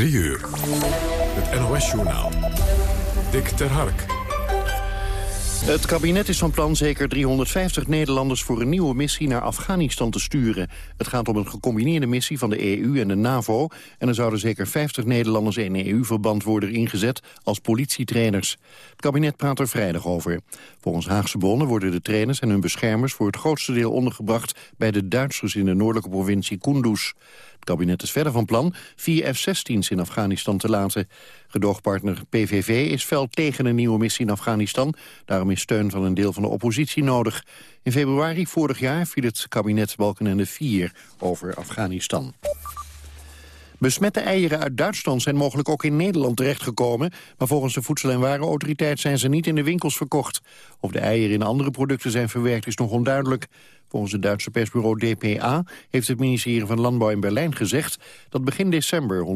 3 uur. Het NOS-journaal. Dick ter Hark. Het kabinet is van plan zeker 350 Nederlanders voor een nieuwe missie naar Afghanistan te sturen. Het gaat om een gecombineerde missie van de EU en de NAVO... en er zouden zeker 50 Nederlanders in EU-verband worden ingezet als politietrainers. Het kabinet praat er vrijdag over. Volgens Haagse bronnen worden de trainers en hun beschermers voor het grootste deel ondergebracht bij de Duitsers in de noordelijke provincie Kunduz. Het kabinet is verder van plan vier F-16's in Afghanistan te laten. Gedoogpartner PVV is fel tegen een nieuwe missie in Afghanistan. Daarom is steun van een deel van de oppositie nodig. In februari vorig jaar viel het kabinet Balkenende 4 over Afghanistan. Besmette eieren uit Duitsland zijn mogelijk ook in Nederland terechtgekomen... maar volgens de Voedsel- en Warenautoriteit zijn ze niet in de winkels verkocht. Of de eieren in andere producten zijn verwerkt is nog onduidelijk. Volgens het Duitse persbureau DPA heeft het ministerie van Landbouw in Berlijn gezegd... dat begin december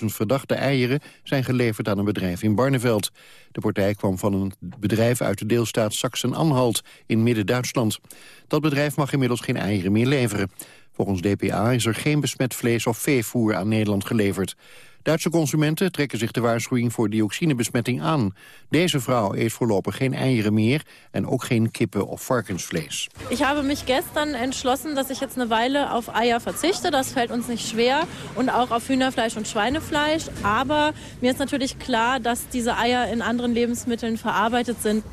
136.000 verdachte eieren zijn geleverd aan een bedrijf in Barneveld. De partij kwam van een bedrijf uit de deelstaat Sachsen-Anhalt in Midden-Duitsland. Dat bedrijf mag inmiddels geen eieren meer leveren. Volgens DPA is er geen besmet vlees of veevoer aan Nederland geleverd. Duitse consumenten trekken zich de waarschuwing voor dioxinebesmetting aan. Deze vrouw eet voorlopig geen eieren meer en ook geen kippen of varkensvlees. Ik habe mich gestern entschlossen, dass ich jetzt eine Weile auf Eier verzichte. Das fällt uns nicht schwer und auch auf Hühnerfleisch und Schweinefleisch. Aber mir ist natürlich klar, dass diese Eier in anderen Lebensmitteln verarbeitet sind.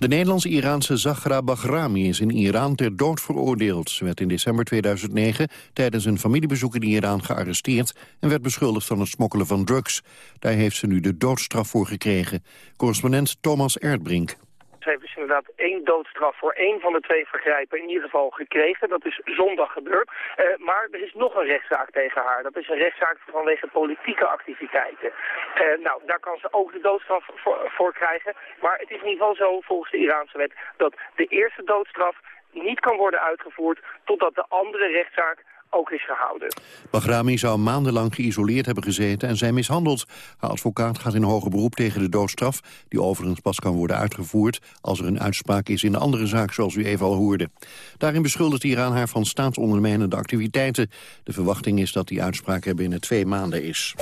De Nederlands-Iraanse Zahra Bahrami is in Iran ter dood veroordeeld. Ze werd in december 2009 tijdens een familiebezoek in Iran gearresteerd... en werd beschuldigd van het smokkelen van drugs. Daar heeft ze nu de doodstraf voor gekregen. Correspondent Thomas Erdbrink. Ze heeft dus inderdaad één doodstraf voor één van de twee vergrijpen in ieder geval gekregen. Dat is zondag gebeurd. Uh, maar er is nog een rechtszaak tegen haar. Dat is een rechtszaak vanwege politieke activiteiten. Uh, nou, daar kan ze ook de doodstraf voor, voor krijgen. Maar het is in ieder geval zo volgens de Iraanse wet dat de eerste doodstraf niet kan worden uitgevoerd totdat de andere rechtszaak ook is gehouden. Bahrami zou maandenlang geïsoleerd hebben gezeten en zijn mishandeld. Haar advocaat gaat in hoger beroep tegen de doodstraf... die overigens pas kan worden uitgevoerd als er een uitspraak is in de andere zaak... zoals u even al hoorde. Daarin beschuldigt Iran haar van staatsondermijnende activiteiten. De verwachting is dat die uitspraak er binnen twee maanden is.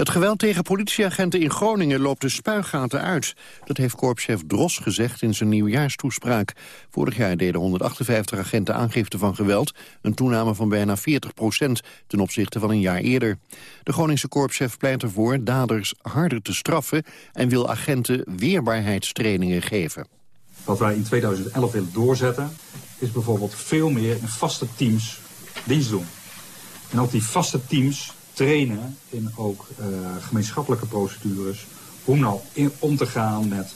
Het geweld tegen politieagenten in Groningen loopt de spuigaten uit. Dat heeft korpschef Dros gezegd in zijn nieuwjaarstoespraak. Vorig jaar deden 158 agenten aangifte van geweld... een toename van bijna 40 procent ten opzichte van een jaar eerder. De Groningse korpschef pleit ervoor daders harder te straffen... en wil agenten weerbaarheidstrainingen geven. Wat wij in 2011 willen doorzetten... is bijvoorbeeld veel meer in vaste teams dienst doen. En ook die vaste teams trainen in ook uh, gemeenschappelijke procedures... hoe nou om te gaan met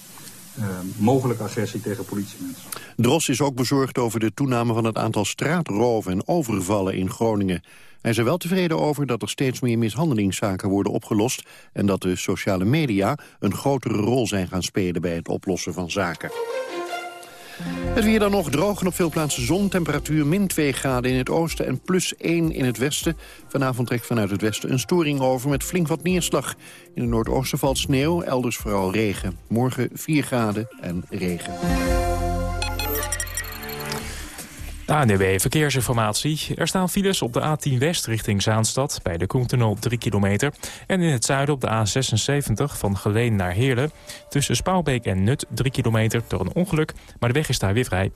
uh, mogelijke agressie tegen politiemensen. Dros is ook bezorgd over de toename van het aantal straatroven en overvallen in Groningen. Hij is er wel tevreden over dat er steeds meer mishandelingszaken worden opgelost... en dat de sociale media een grotere rol zijn gaan spelen bij het oplossen van zaken. Het weer dan nog droog en op veel plaatsen zon. Temperatuur min 2 graden in het oosten en plus 1 in het westen. Vanavond trekt vanuit het westen een storing over met flink wat neerslag. In het noordoosten valt sneeuw, elders vooral regen. Morgen 4 graden en regen. ANDW Verkeersinformatie. Er staan files op de A10 West richting Zaanstad... bij de Koentunnel 3 kilometer. En in het zuiden op de A76 van Geleen naar Heerlen... tussen Spouwbeek en Nut 3 kilometer door een ongeluk. Maar de weg is daar weer vrij.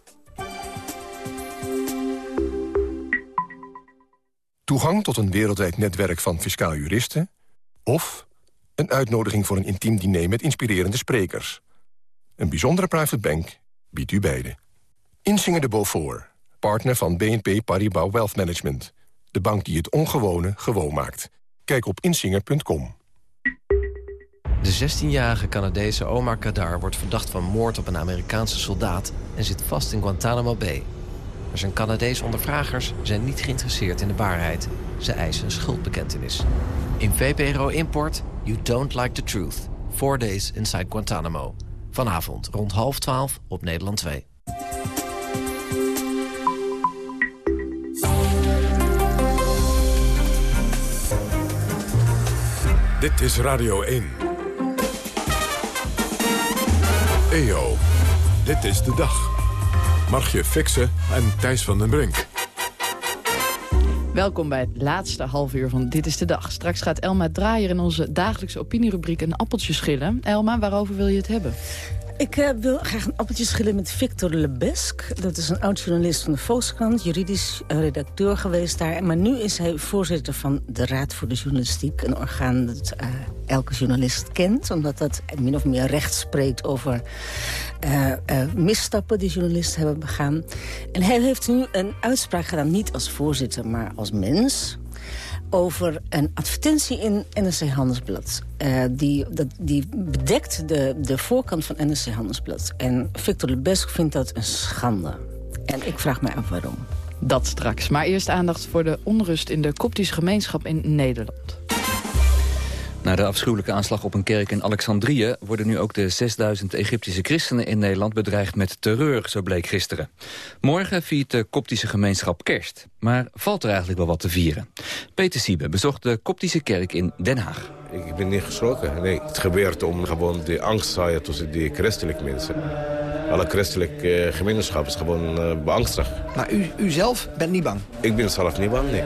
Toegang tot een wereldwijd netwerk van fiscaal juristen... of een uitnodiging voor een intiem diner met inspirerende sprekers. Een bijzondere private bank biedt u beide. Insinger de Beaufort partner van BNP Paribas Wealth Management. De bank die het ongewone gewoon maakt. Kijk op insinger.com. De 16-jarige Canadese Omar Kadar wordt verdacht van moord op een Amerikaanse soldaat... en zit vast in Guantanamo Bay. Maar zijn Canadese ondervragers zijn niet geïnteresseerd in de waarheid. Ze eisen een schuldbekentenis. In VPRO Import, You Don't Like the Truth. Four Days Inside Guantanamo. Vanavond rond half twaalf op Nederland 2. Dit is Radio 1. EO, dit is de dag. Margje Fixen en Thijs van den Brink. Welkom bij het laatste half uur van Dit is de Dag. Straks gaat Elma Draaier in onze dagelijkse opinierubriek een appeltje schillen. Elma, waarover wil je het hebben? Ik uh, wil graag een appeltje schillen met Victor Lebesque. Dat is een oud-journalist van de Volkskrant, juridisch uh, redacteur geweest daar. Maar nu is hij voorzitter van de Raad voor de Journalistiek. Een orgaan dat uh, elke journalist kent. Omdat dat min of meer recht spreekt over misstappen die journalisten hebben begaan. En hij heeft nu een uitspraak gedaan, niet als voorzitter, maar als mens over een advertentie in NRC Handelsblad. Uh, die, dat, die bedekt de, de voorkant van NRC Handelsblad. En Victor Lebesque vindt dat een schande. En ik vraag me af waarom. Dat straks. Maar eerst aandacht voor de onrust in de koptische gemeenschap in Nederland. Na de afschuwelijke aanslag op een kerk in Alexandrië... worden nu ook de 6000 Egyptische christenen in Nederland bedreigd met terreur, zo bleek gisteren. Morgen viert de koptische gemeenschap kerst. Maar valt er eigenlijk wel wat te vieren? Peter Siebe bezocht de koptische kerk in Den Haag. Ik ben niet geschrokken, nee. Het gebeurt om gewoon de angst zaaien tussen die christelijke mensen. Alle christelijke uh, gemeenschap is gewoon uh, beangstigd. Maar u, u zelf bent niet bang? Ik ben zelf niet bang, nee.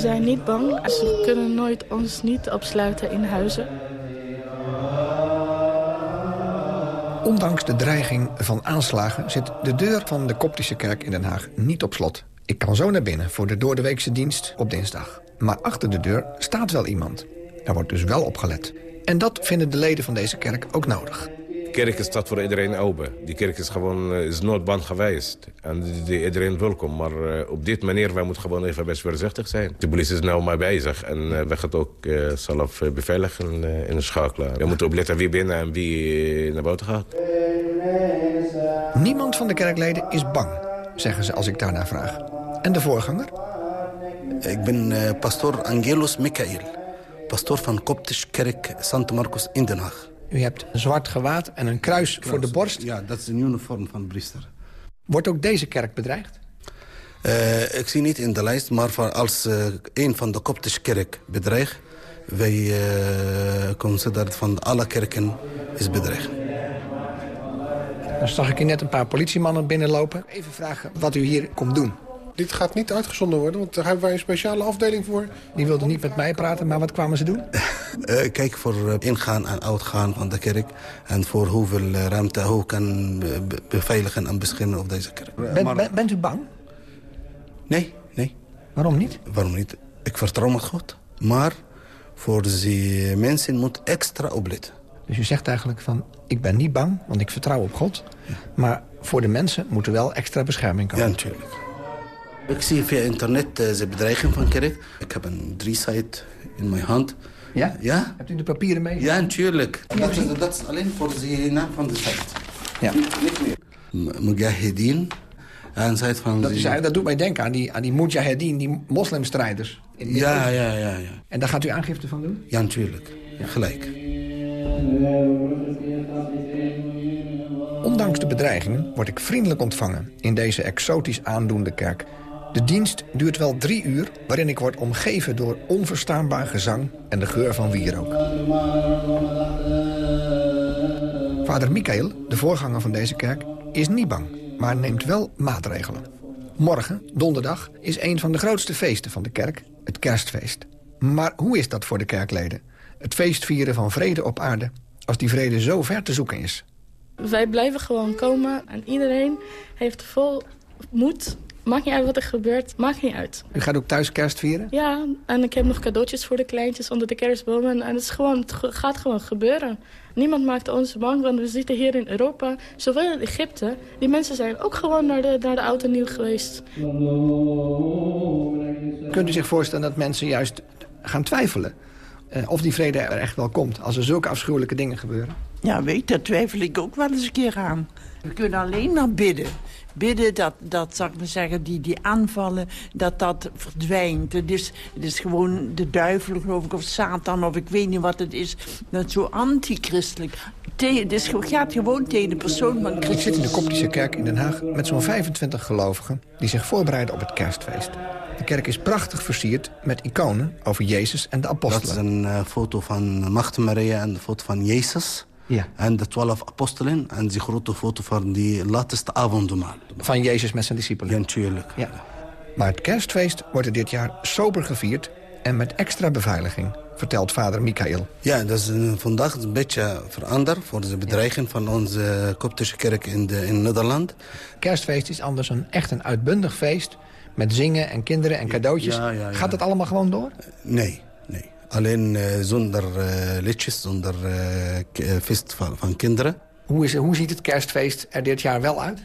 Zijn niet bang. Ze kunnen nooit ons niet opsluiten in huizen. Ondanks de dreiging van aanslagen zit de deur van de Koptische kerk in Den Haag niet op slot. Ik kan zo naar binnen voor de doordeweekse dienst op dinsdag. Maar achter de deur staat wel iemand. Er wordt dus wel opgelet. En dat vinden de leden van deze kerk ook nodig. De kerk staat voor iedereen open. Die kerk is gewoon is nooit band geweest. En die, iedereen welkom. Maar uh, op dit manier, wij moeten gewoon even best voorzichtig zijn. De politie is nou maar bezig. En uh, wij gaan ook uh, zelf beveiligen en schakelen. We moeten opletten wie binnen en wie naar buiten gaat. Niemand van de kerkleden is bang, zeggen ze als ik daarnaar vraag. En de voorganger? Ik ben pastoor Angelos Michael. Pastoor van Koptisch Kerk Santa Marcos in Den Haag. U hebt een zwart gewaad en een kruis, kruis, voor de borst. Ja, dat is een uniform van priester. Wordt ook deze kerk bedreigd? Uh, ik zie niet in de lijst, maar als uh, een van de Koptische kerk bedreigt... wij uh, consideren van alle kerken is bedreigd. Dan zag ik hier net een paar politiemannen binnenlopen. Even vragen wat u hier komt doen. Dit gaat niet uitgezonden worden, want daar hebben wij een speciale afdeling voor. Die wilden niet met mij praten, maar wat kwamen ze doen? uh, kijk voor ingaan en uitgaan van de kerk. En voor hoeveel ruimte hoe kan be beveiligen en beschermen op deze kerk. Ben, ben, bent u bang? Nee, nee. Waarom niet? Waarom niet? Ik vertrouw met God. Maar voor die mensen moet extra opletten. Dus u zegt eigenlijk van, ik ben niet bang, want ik vertrouw op God. Ja. Maar voor de mensen moet er wel extra bescherming komen. Ja, natuurlijk. Ik zie via internet de bedreiging van kerk. Ik heb een drie-site in mijn hand. Ja? Ja. Hebt u de papieren mee? Ja, natuurlijk. Dat is, dat is alleen voor de naam van de site. Ja. Niet, niet meer. Mujahedin. En site van dat, is, dat doet mij denken aan die, aan die Mujahedin, die moslimstrijders. Ja, ja, ja, ja. En daar gaat u aangifte van doen? Ja, natuurlijk. Ja. Gelijk. Ondanks de bedreigingen word ik vriendelijk ontvangen in deze exotisch aandoende kerk. De dienst duurt wel drie uur, waarin ik word omgeven door onverstaanbaar gezang en de geur van wierook. Vader Michael, de voorganger van deze kerk, is niet bang, maar neemt wel maatregelen. Morgen, donderdag, is een van de grootste feesten van de kerk, het kerstfeest. Maar hoe is dat voor de kerkleden? Het feest vieren van vrede op aarde, als die vrede zo ver te zoeken is. Wij blijven gewoon komen en iedereen heeft vol moed Maakt niet uit wat er gebeurt, maakt niet uit. U gaat ook thuis kerst vieren? Ja, en ik heb nog cadeautjes voor de kleintjes onder de kerstbomen. En het, is gewoon, het gaat gewoon gebeuren. Niemand maakt ons bang, want we zitten hier in Europa, zowel in Egypte. Die mensen zijn ook gewoon naar de, naar de oud en nieuw geweest. Kunt u zich voorstellen dat mensen juist gaan twijfelen? Uh, of die vrede er echt wel komt, als er zulke afschuwelijke dingen gebeuren? Ja, weet daar twijfel ik ook wel eens een keer aan. We kunnen alleen maar bidden bidden dat, dat zal ik maar zeggen, die, die aanvallen, dat dat verdwijnt. Het is, het is gewoon de duivel, geloof ik, of Satan, of ik weet niet wat het is. Dat is zo antichristelijk. Het is, gaat gewoon tegen de persoon van Christus. Ik zit in de Koptische kerk in Den Haag met zo'n 25 gelovigen... die zich voorbereiden op het kerstfeest. De kerk is prachtig versierd met iconen over Jezus en de apostelen. Dat is een uh, foto van Maagd Maria en de foto van Jezus... Ja. En de twaalf apostelen en die grote foto van die laatste avondmaal. Van Jezus met zijn discipelen? Ja, natuurlijk. Ja. Maar het kerstfeest wordt er dit jaar sober gevierd en met extra beveiliging, vertelt vader Michael. Ja, dat is vandaag een beetje veranderd voor de bedreiging van onze koptische kerk in, de, in Nederland. Kerstfeest is anders een, echt een uitbundig feest met zingen en kinderen en cadeautjes. Ja, ja, ja. Gaat het allemaal gewoon door? Nee. Alleen uh, zonder uh, liedjes, zonder uh, feest van, van kinderen. Hoe, is, hoe ziet het kerstfeest er dit jaar wel uit?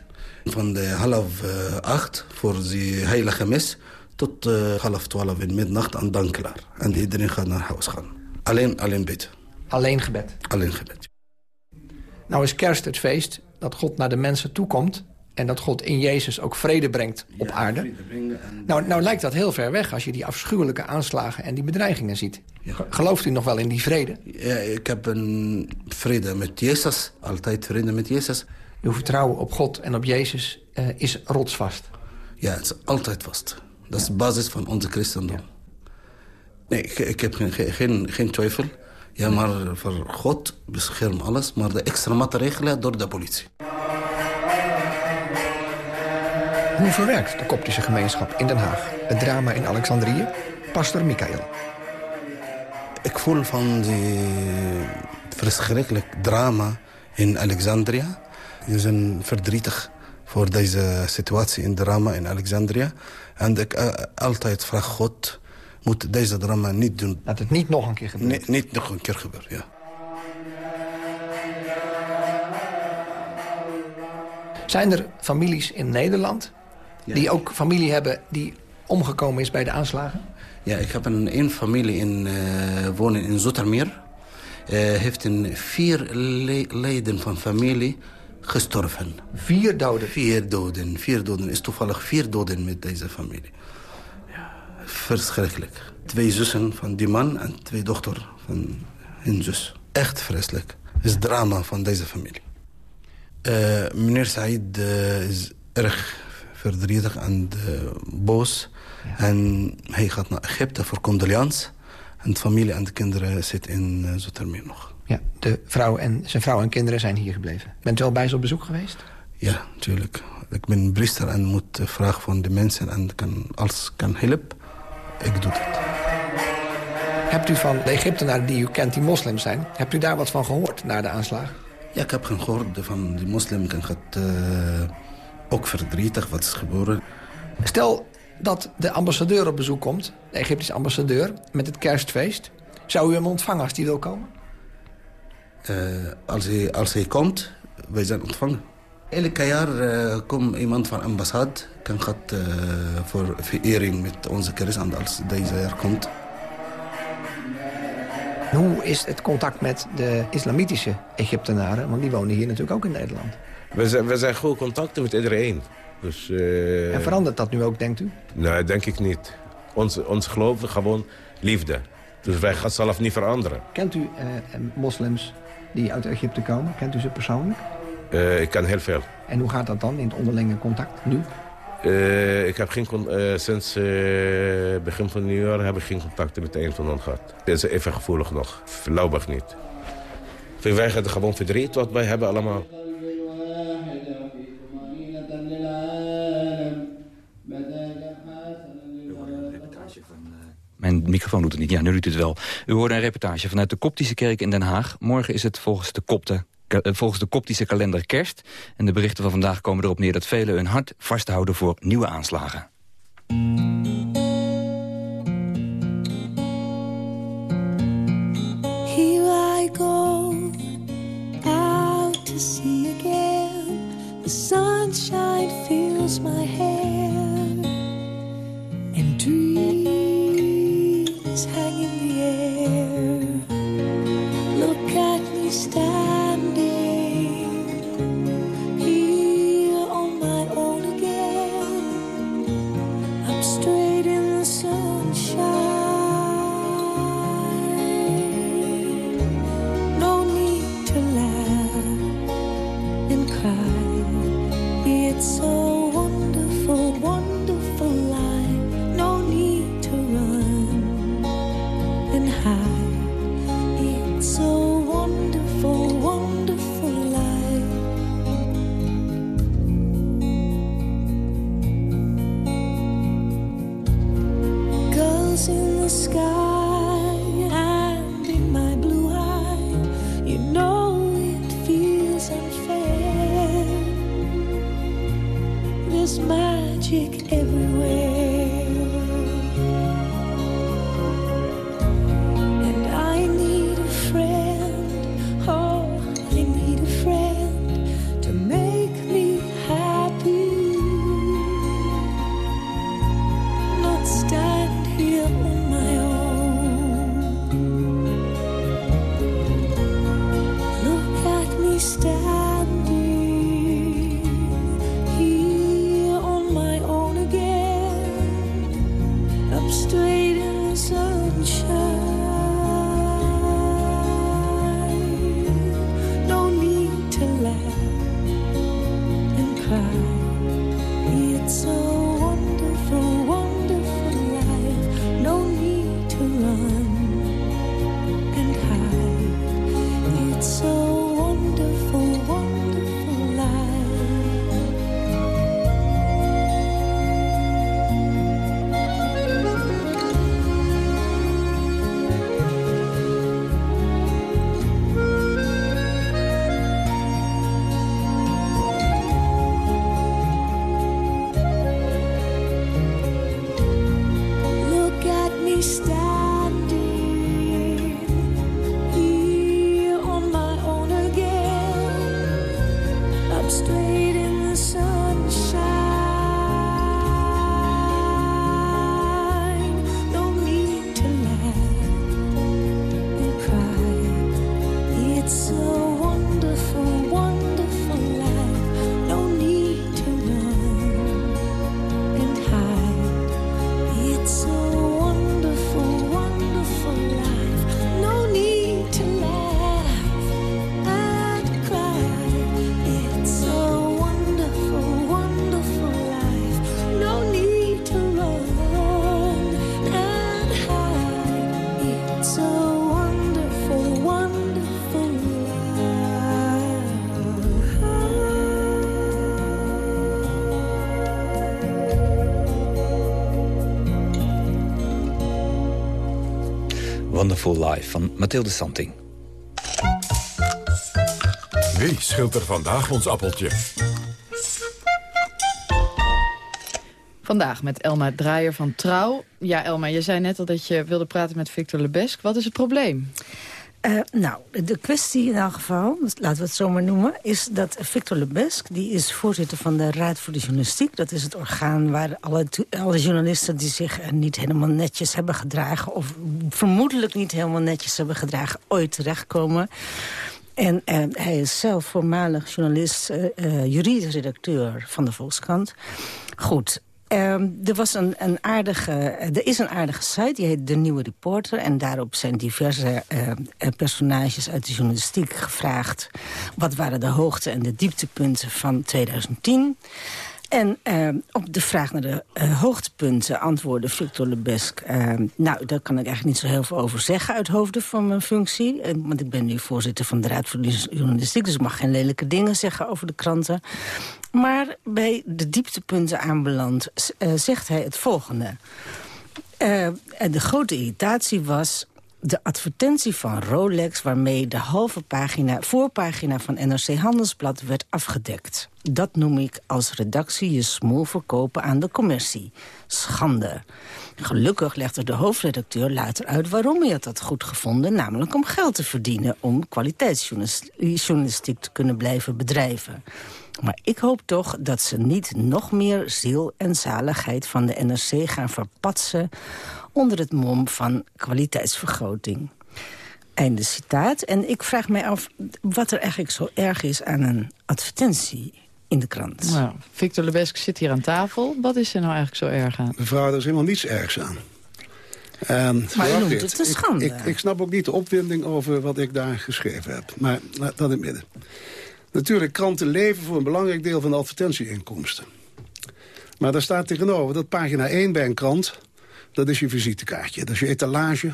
Van de half acht voor de heilige mis tot half twaalf in midnacht en dan klaar. En iedereen gaat naar huis gaan. Alleen, alleen bid. Alleen gebed? Alleen gebed. Nou is kerst het feest dat God naar de mensen toekomt... en dat God in Jezus ook vrede brengt op aarde. En... Nou, nou lijkt dat heel ver weg als je die afschuwelijke aanslagen en die bedreigingen ziet. Gelooft u nog wel in die vrede? Ja, ik heb een vrede met Jezus. Altijd vrede met Jezus. Uw vertrouwen op God en op Jezus uh, is rotsvast? Ja, het is altijd vast. Dat is de basis van onze christendom. Nee, ik, ik heb geen, geen, geen twijfel. Ja, maar voor God beschermt alles. Maar de extra maatregelen door de politie. Hoe verwerkt de koptische gemeenschap in Den Haag het drama in Alexandrië? Pastor Michael. Ik voel van die verschrikkelijk drama in Alexandria. We zijn verdrietig voor deze situatie in drama in Alexandria. En ik uh, altijd vraag God, moet deze drama niet doen. Dat het niet nog een keer gebeurt? Nee, niet nog een keer gebeurt, ja. Zijn er families in Nederland die ook familie hebben die omgekomen is bij de aanslagen? Ja, ik heb een, een familie in, uh, wonen in Zoetermeer. Uh, heeft een vier le leden van familie gestorven. Vier doden? Vier doden. Vier doden. is toevallig vier doden met deze familie. Ja, verschrikkelijk. Twee zussen van die man en twee dochter van hun zus. Echt vreselijk. Het is drama van deze familie. Uh, meneer Said is erg verdrietig en boos. Ja. En hij gaat naar Egypte voor condoleance. En de familie en de kinderen zitten in uh, Zoetermeer nog. Ja, de vrouw en, zijn vrouw en kinderen zijn hier gebleven. Bent u al bij ze op bezoek geweest? Ja, natuurlijk. Ik ben priester en moet vragen van de mensen... en kan, als kan helpen, ik doe het. Hebt u van de Egyptenaren die u kent, die moslims zijn... hebt u daar wat van gehoord na de aanslag? Ja, ik heb gehoord van de moslims. Ik gaat uh, ook verdrietig wat is gebeurd. Stel dat de ambassadeur op bezoek komt, de Egyptische ambassadeur... met het kerstfeest. Zou u hem ontvangen als die wil komen? Uh, als, hij, als hij komt, wij zijn ontvangen. Elke jaar uh, komt iemand van ambassade... kan gaat uh, voor verering met onze kerst als deze jaar komt. Hoe is het contact met de islamitische Egyptenaren? Want die wonen hier natuurlijk ook in Nederland. We zijn, we zijn goed contacten met iedereen. Dus, uh... En verandert dat nu ook, denkt u? Nee, denk ik niet. Ons, ons geloof is gewoon liefde. Dus wij gaan zelf niet veranderen. Kent u uh, moslims die uit Egypte komen? Kent u ze persoonlijk? Uh, ik ken heel veel. En hoe gaat dat dan in het onderlinge contact nu? Uh, ik heb geen uh, sinds uh, begin van het jaar heb ik geen contacten met een van hen gehad. Dit is even gevoelig nog. Voorlopig niet. Wij er gewoon verdriet wat wij hebben allemaal. Mijn microfoon doet het niet. Ja, nu doet het wel. U hoorde een reportage vanuit de Koptische kerk in Den Haag. Morgen is het volgens de Kopten volgens de koptische kalender kerst. En de berichten van vandaag komen erop neer dat velen hun hart vasthouden voor nieuwe aanslagen. Here I go, out to sea again. The sunshine fills my hair. And dreams hang in the sky Wonderful Life van Mathilde Santing. Wie schilt er vandaag ons appeltje? Vandaag met Elma Draaier van Trouw. Ja, Elma, je zei net al dat je wilde praten met Victor Lebesk. Wat is het probleem? Eh, nou, de kwestie in elk geval, laten we het zo maar noemen... is dat Victor Lebesk, die is voorzitter van de Raad voor de Journalistiek. Dat is het orgaan waar alle, alle journalisten die zich eh, niet helemaal netjes hebben gedragen... of vermoedelijk niet helemaal netjes hebben gedragen, ooit terechtkomen. En eh, hij is zelf voormalig journalist, juridisch redacteur van de Volkskrant. Goed, Ehm, er, was een, een aardige, er is een aardige site, die heet De Nieuwe Reporter. En daarop zijn diverse eh, eh, personages uit de journalistiek gevraagd... wat waren de hoogte- en de dieptepunten van 2010... En eh, op de vraag naar de eh, hoogtepunten antwoordde Victor Lebesk... Uh, nou, daar kan ik eigenlijk niet zo heel veel over zeggen uit hoofde van mijn functie. Eh, want ik ben nu voorzitter van de Raad voor Journalistiek... dus ik mag geen lelijke dingen zeggen over de kranten. Maar bij de dieptepunten aanbeland zegt hij het volgende. Uh, de grote irritatie was de advertentie van Rolex... waarmee de halve pagina, voorpagina van NRC Handelsblad werd afgedekt. Dat noem ik als redactie je smoel verkopen aan de commercie. Schande. Gelukkig legde de hoofdredacteur later uit waarom hij had dat goed gevonden... namelijk om geld te verdienen om kwaliteitsjournalistiek te kunnen blijven bedrijven. Maar ik hoop toch dat ze niet nog meer ziel en zaligheid van de NRC gaan verpatsen... onder het mom van kwaliteitsvergroting. Einde citaat. En ik vraag mij af wat er eigenlijk zo erg is aan een advertentie in de krant. Nou, Victor Lebesk zit hier aan tafel. Wat is er nou eigenlijk zo erg aan? Mevrouw, er is helemaal niets ergs aan. En maar je noemt het een schande. Ik, ik, ik, snap ook niet de opwinding over wat ik daar geschreven heb. Maar dat in het midden. Natuurlijk, kranten leven voor een belangrijk deel van de advertentieinkomsten. Maar daar staat tegenover dat pagina 1 bij een krant... dat is je visitekaartje, dat is je etalage.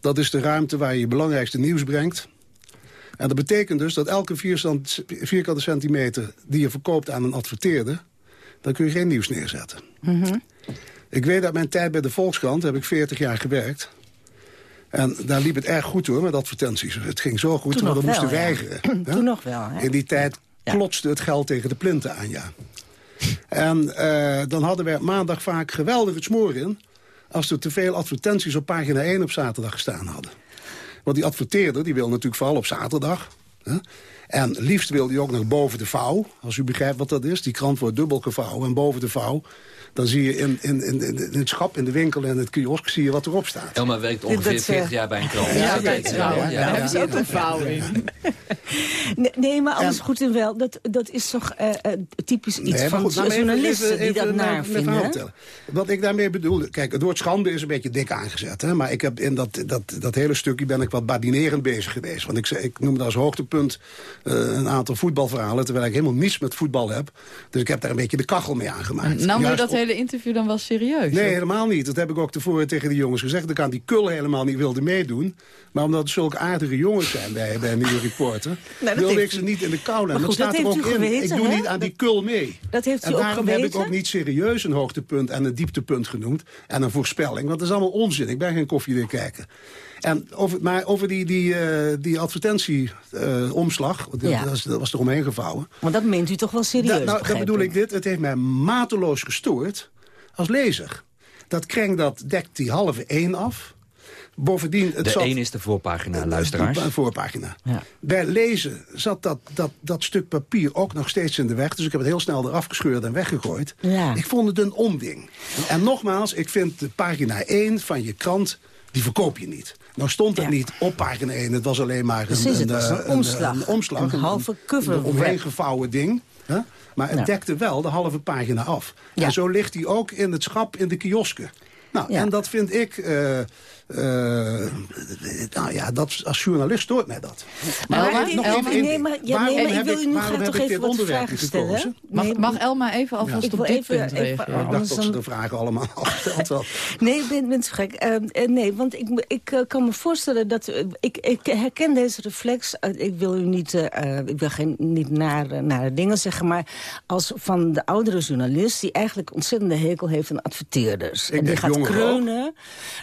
Dat is de ruimte waar je je belangrijkste nieuws brengt. En dat betekent dus dat elke vierkante centimeter... die je verkoopt aan een adverteerder... dan kun je geen nieuws neerzetten. Mm -hmm. Ik weet dat mijn tijd bij de Volkskrant, heb ik 40 jaar gewerkt. En daar liep het erg goed hoor, met advertenties. Het ging zo goed, maar we moesten weigeren. hè? Toen nog wel, hè? In die tijd klotste het geld tegen de plinten aan, ja. En eh, dan hadden wij op maandag vaak geweldig het smoor in... als er te veel advertenties op pagina 1 op zaterdag gestaan hadden. Want die adverteerder die wil natuurlijk vooral op zaterdag. Hè? En liefst wil hij ook nog boven de vouw, als u begrijpt wat dat is. Die krant wordt dubbel gevouwen en boven de vouw... dan zie je in, in, in, in het schap, in de winkel en het kiosk zie je wat erop staat. Elma werkt ongeveer Dat, eh, 40 jaar bij een krant. ja, bij ze Trouw, wel. ja. Ja. Daar hebben ze ook een vouw in. Nee, maar alles goed en wel. Dat, dat is toch eh, eh, typisch iets van journalisten even- die dat naar vinden. Wat ik daarmee bedoel... Kijk, het woord schande is een beetje dik aangezet. Hè? Maar ik heb in dat, dat, dat hele stukje ben ik wat badinerend bezig geweest. Want ik, ik noemde als hoogtepunt eh, een aantal voetbalverhalen... terwijl ik helemaal niets met voetbal heb. Dus ik heb daar een beetje de kachel mee aangemaakt. Nam u Juist dat op- hele interview dan wel serieus? Nee, helemaal niet. Dat heb ik ook tevoren tegen die jongens gezegd. Dat ik aan die kul helemaal niet wilde meedoen. Maar omdat het zulke aardige jongens zijn bij, bij een nieuwe reporter... dat wilde heeft ik ze niet in de kou laten. Dat staat er ook in. geweten, ik doe hè? niet aan die kul mee. Dat heeft en u ook daarom heb ik ook niet serieus een hoogtepunt en een dieptepunt genoemd. En een voorspelling. Want dat is allemaal onzin. Ik ben geen koffiedik kijken. En over, maar over die, die, eh, die advertentieomslag, Ja. dat, was- dat was er omheen gevouwen. Maar dat meent u toch wel serieus, Da- nou, begrijp bedoel ik dit. Het heeft mij mateloos gestoord als lezer. Dat kring dat dekt die halve één af. Bovendien, het De zat... 1 is de voorpagina, luisteraars. Een voorpagina. Bij lezen zat dat, dat, dat stuk papier ook nog steeds in de weg. Dus ik heb het heel snel eraf gescheurd en weggegooid. Ja. Ik vond het een onding. En nogmaals, ik vind de pagina 1 van je krant... die verkoop je niet. Nou stond het niet op pagina 1. Het was alleen maar een, Precies, het was een omslag. Een, omslag. Een halve cover Een omheen wrap. gevouwen ding. Hè? Maar het dekte wel de halve pagina af. Ja. En zo ligt hij ook in het schap in de kiosken. Nou, Ja. en dat vind ik... eh, eh, nou ja, dat, als journalist stoort mij dat. Maar nog Elma, even nee, maar- ja, Waarom nee, maar ik wil u nu graag toch even wat vragen stellen. Mag, mag Elma even alvast Ik op wil dit even- punt even- reageren? Ja, ik Anders dacht dat ze de vragen allemaal afgesteld had. Nee, ik ben, ben te gek. Eh, nee, want ik, ik eh, kan me voorstellen dat... ik, ik herken deze reflex. ik wil u niet, ik wil geen, niet nare, nare dingen zeggen... maar als van de oudere journalist... die eigenlijk ontzettende hekel heeft aan adverteerders. en die gaat kreunen.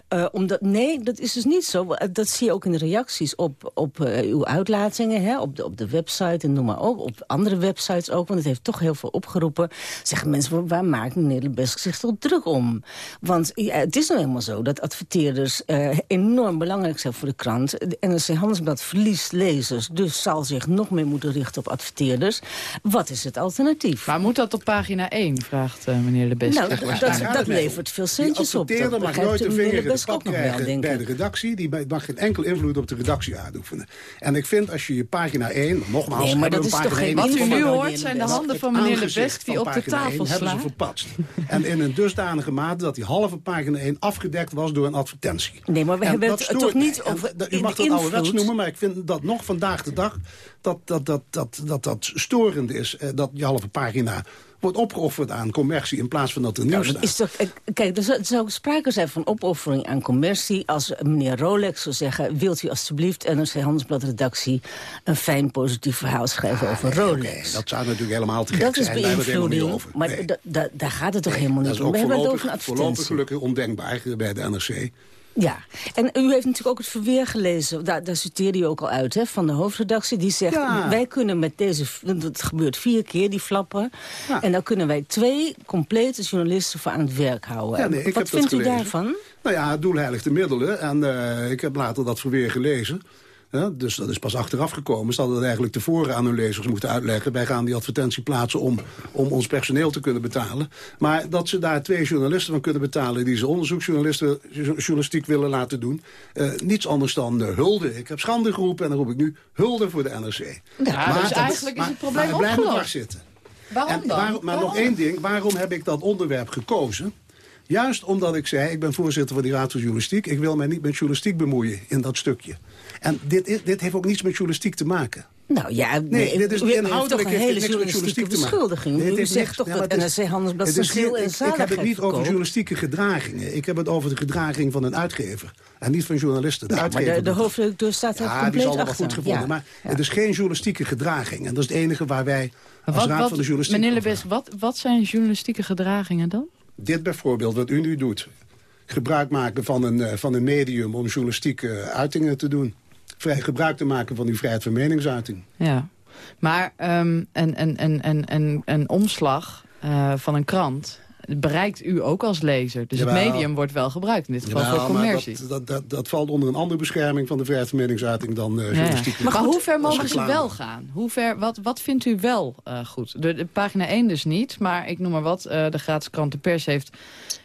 eh, omdat, nee, dat is dus niet zo. Eh, Dat zie je ook in de reacties op, op eh, uw uitlatingen. Hè, op, de, op de website en noem maar op. Op andere websites ook, want het heeft toch heel veel opgeroepen. Zeggen mensen, waar- maakt meneer Lebesk zich toch druk om? Want ja, het is nou helemaal zo dat adverteerders eh, enorm belangrijk zijn voor de krant. De NRC Handelsblad verliest lezers, dus zal zich nog meer moeten richten op adverteerders. Wat is het alternatief? Maar moet dat op pagina 1, vraagt eh, meneer De Beste. Nou, dat- dat- levert veel centjes op. Dat adverteerder mag nooit meneer vinger in de pap nog wel, krijgen bij de redactie. Die mag geen enkel invloed op de redactie uitoefenen. En ik vind als je je pagina 1, nogmaals... Nee, maar dat is een toch pagina geen 1 Wat u nu de- hoort zijn de handen van meneer aangezicht Lebesk die op de pagina 1 tafel hebben ze slaan. verpatst. En in een dusdanige mate dat die halve pagina 1 afgedekt was door een advertentie. Nee, maar we En hebben het toch niet over de U mag dat ouderwets noemen, maar ik vind dat nog vandaag de dag... dat dat, dat, dat, dat, dat storend is, eh, dat die halve pagina wordt opgeofferd aan commercie... in plaats van dat er nieuws Nou, dat staat. is toch, eh, kijk, er zou, sprake zijn van opoffering aan commercie... als meneer Rolex zou zeggen... wilt u alstublieft NRC Handelsblad redactie... een fijn positief verhaal schrijven over Rolex. Dat zou natuurlijk helemaal te gek dat is zijn. Helemaal niet beïnvloeding, maar da- da- daar gaat het toch helemaal Dat niet is om. ook We hebben het over voorlopig, voorlopig gelukkig ondenkbaar bij de NRC. Ja, en u heeft natuurlijk ook het verweer gelezen. Daar, daar citeerde u ook al uit, hè, van de hoofdredactie. Die zegt, Ja. wij kunnen met deze... Het gebeurt vier keer, die flappen. En dan kunnen wij twee complete journalisten voor aan het werk houden. Ja, nee, ik Wat dat vindt u gelezen. daarvan? Nou ja, het doel heiligt de middelen. En eh, ik heb later dat verweer gelezen. Dus dat is pas achteraf gekomen. Ze hadden het eigenlijk tevoren aan hun lezers moeten uitleggen. Wij gaan die advertentie plaatsen om, om ons personeel te kunnen betalen. Maar dat ze daar twee journalisten van kunnen betalen... die ze onderzoeksjournalisten journalistiek willen laten doen. eh, niets anders dan eh, hulde. Ik heb schande geroepen en dan roep ik nu hulde voor de NRC. Ja, dus dat- eigenlijk is het probleem maar opgelost. zitten. Waarom En dan? waar- maar Waarom? nog één ding, waarom heb ik dat onderwerp gekozen? Juist omdat ik zei, ik ben voorzitter van die Raad voor Journalistiek... ik wil mij niet met journalistiek bemoeien in dat stukje. En dit, is- dit heeft ook niets met journalistiek te maken. Nou ja, Nee, dit is inhoudelijk een hele dit niks met journalistieke journalistiek te maken. beschuldiging. Nee, u zegt toch dat NRC Handelsblad geen- en ik, ik heb het niet over journalistieke gedragingen. Ik heb het over de gedraging van een uitgever. En niet van journalisten. De Ja, maar uitgever de, de hoofdredacteur staat er Ja, die compleet zal er wel achter. goed gevonden. Ja. Maar het is geen journalistieke gedraging. En dat is het enige waar wij als Raad van de Journalistiek... meneer Lebesk, wat, wat zijn journalistieke gedragingen dan? Dit bijvoorbeeld, wat u nu doet... gebruik maken van een, eh, van een medium om journalistieke uitingen te doen. Vrij gebruik te maken van uw vrijheid van meningsuiting. Ja. Maar ehm, een, een, een, een, een, een omslag eh, van een krant bereikt u ook als lezer. Dus het medium wordt wel gebruikt, in dit geval Jawel, voor commercie. Dat, dat, dat, dat valt onder een andere bescherming van de vrijheid van meningsuiting dan Ja, ja. journalistiek. Maar, hoe ver mogen ze wel gaan? Hoe ver, wat, wat vindt u wel eh, goed? De, de pagina 1 dus niet, maar ik noem maar wat. eh, de gratis krant De Pers heeft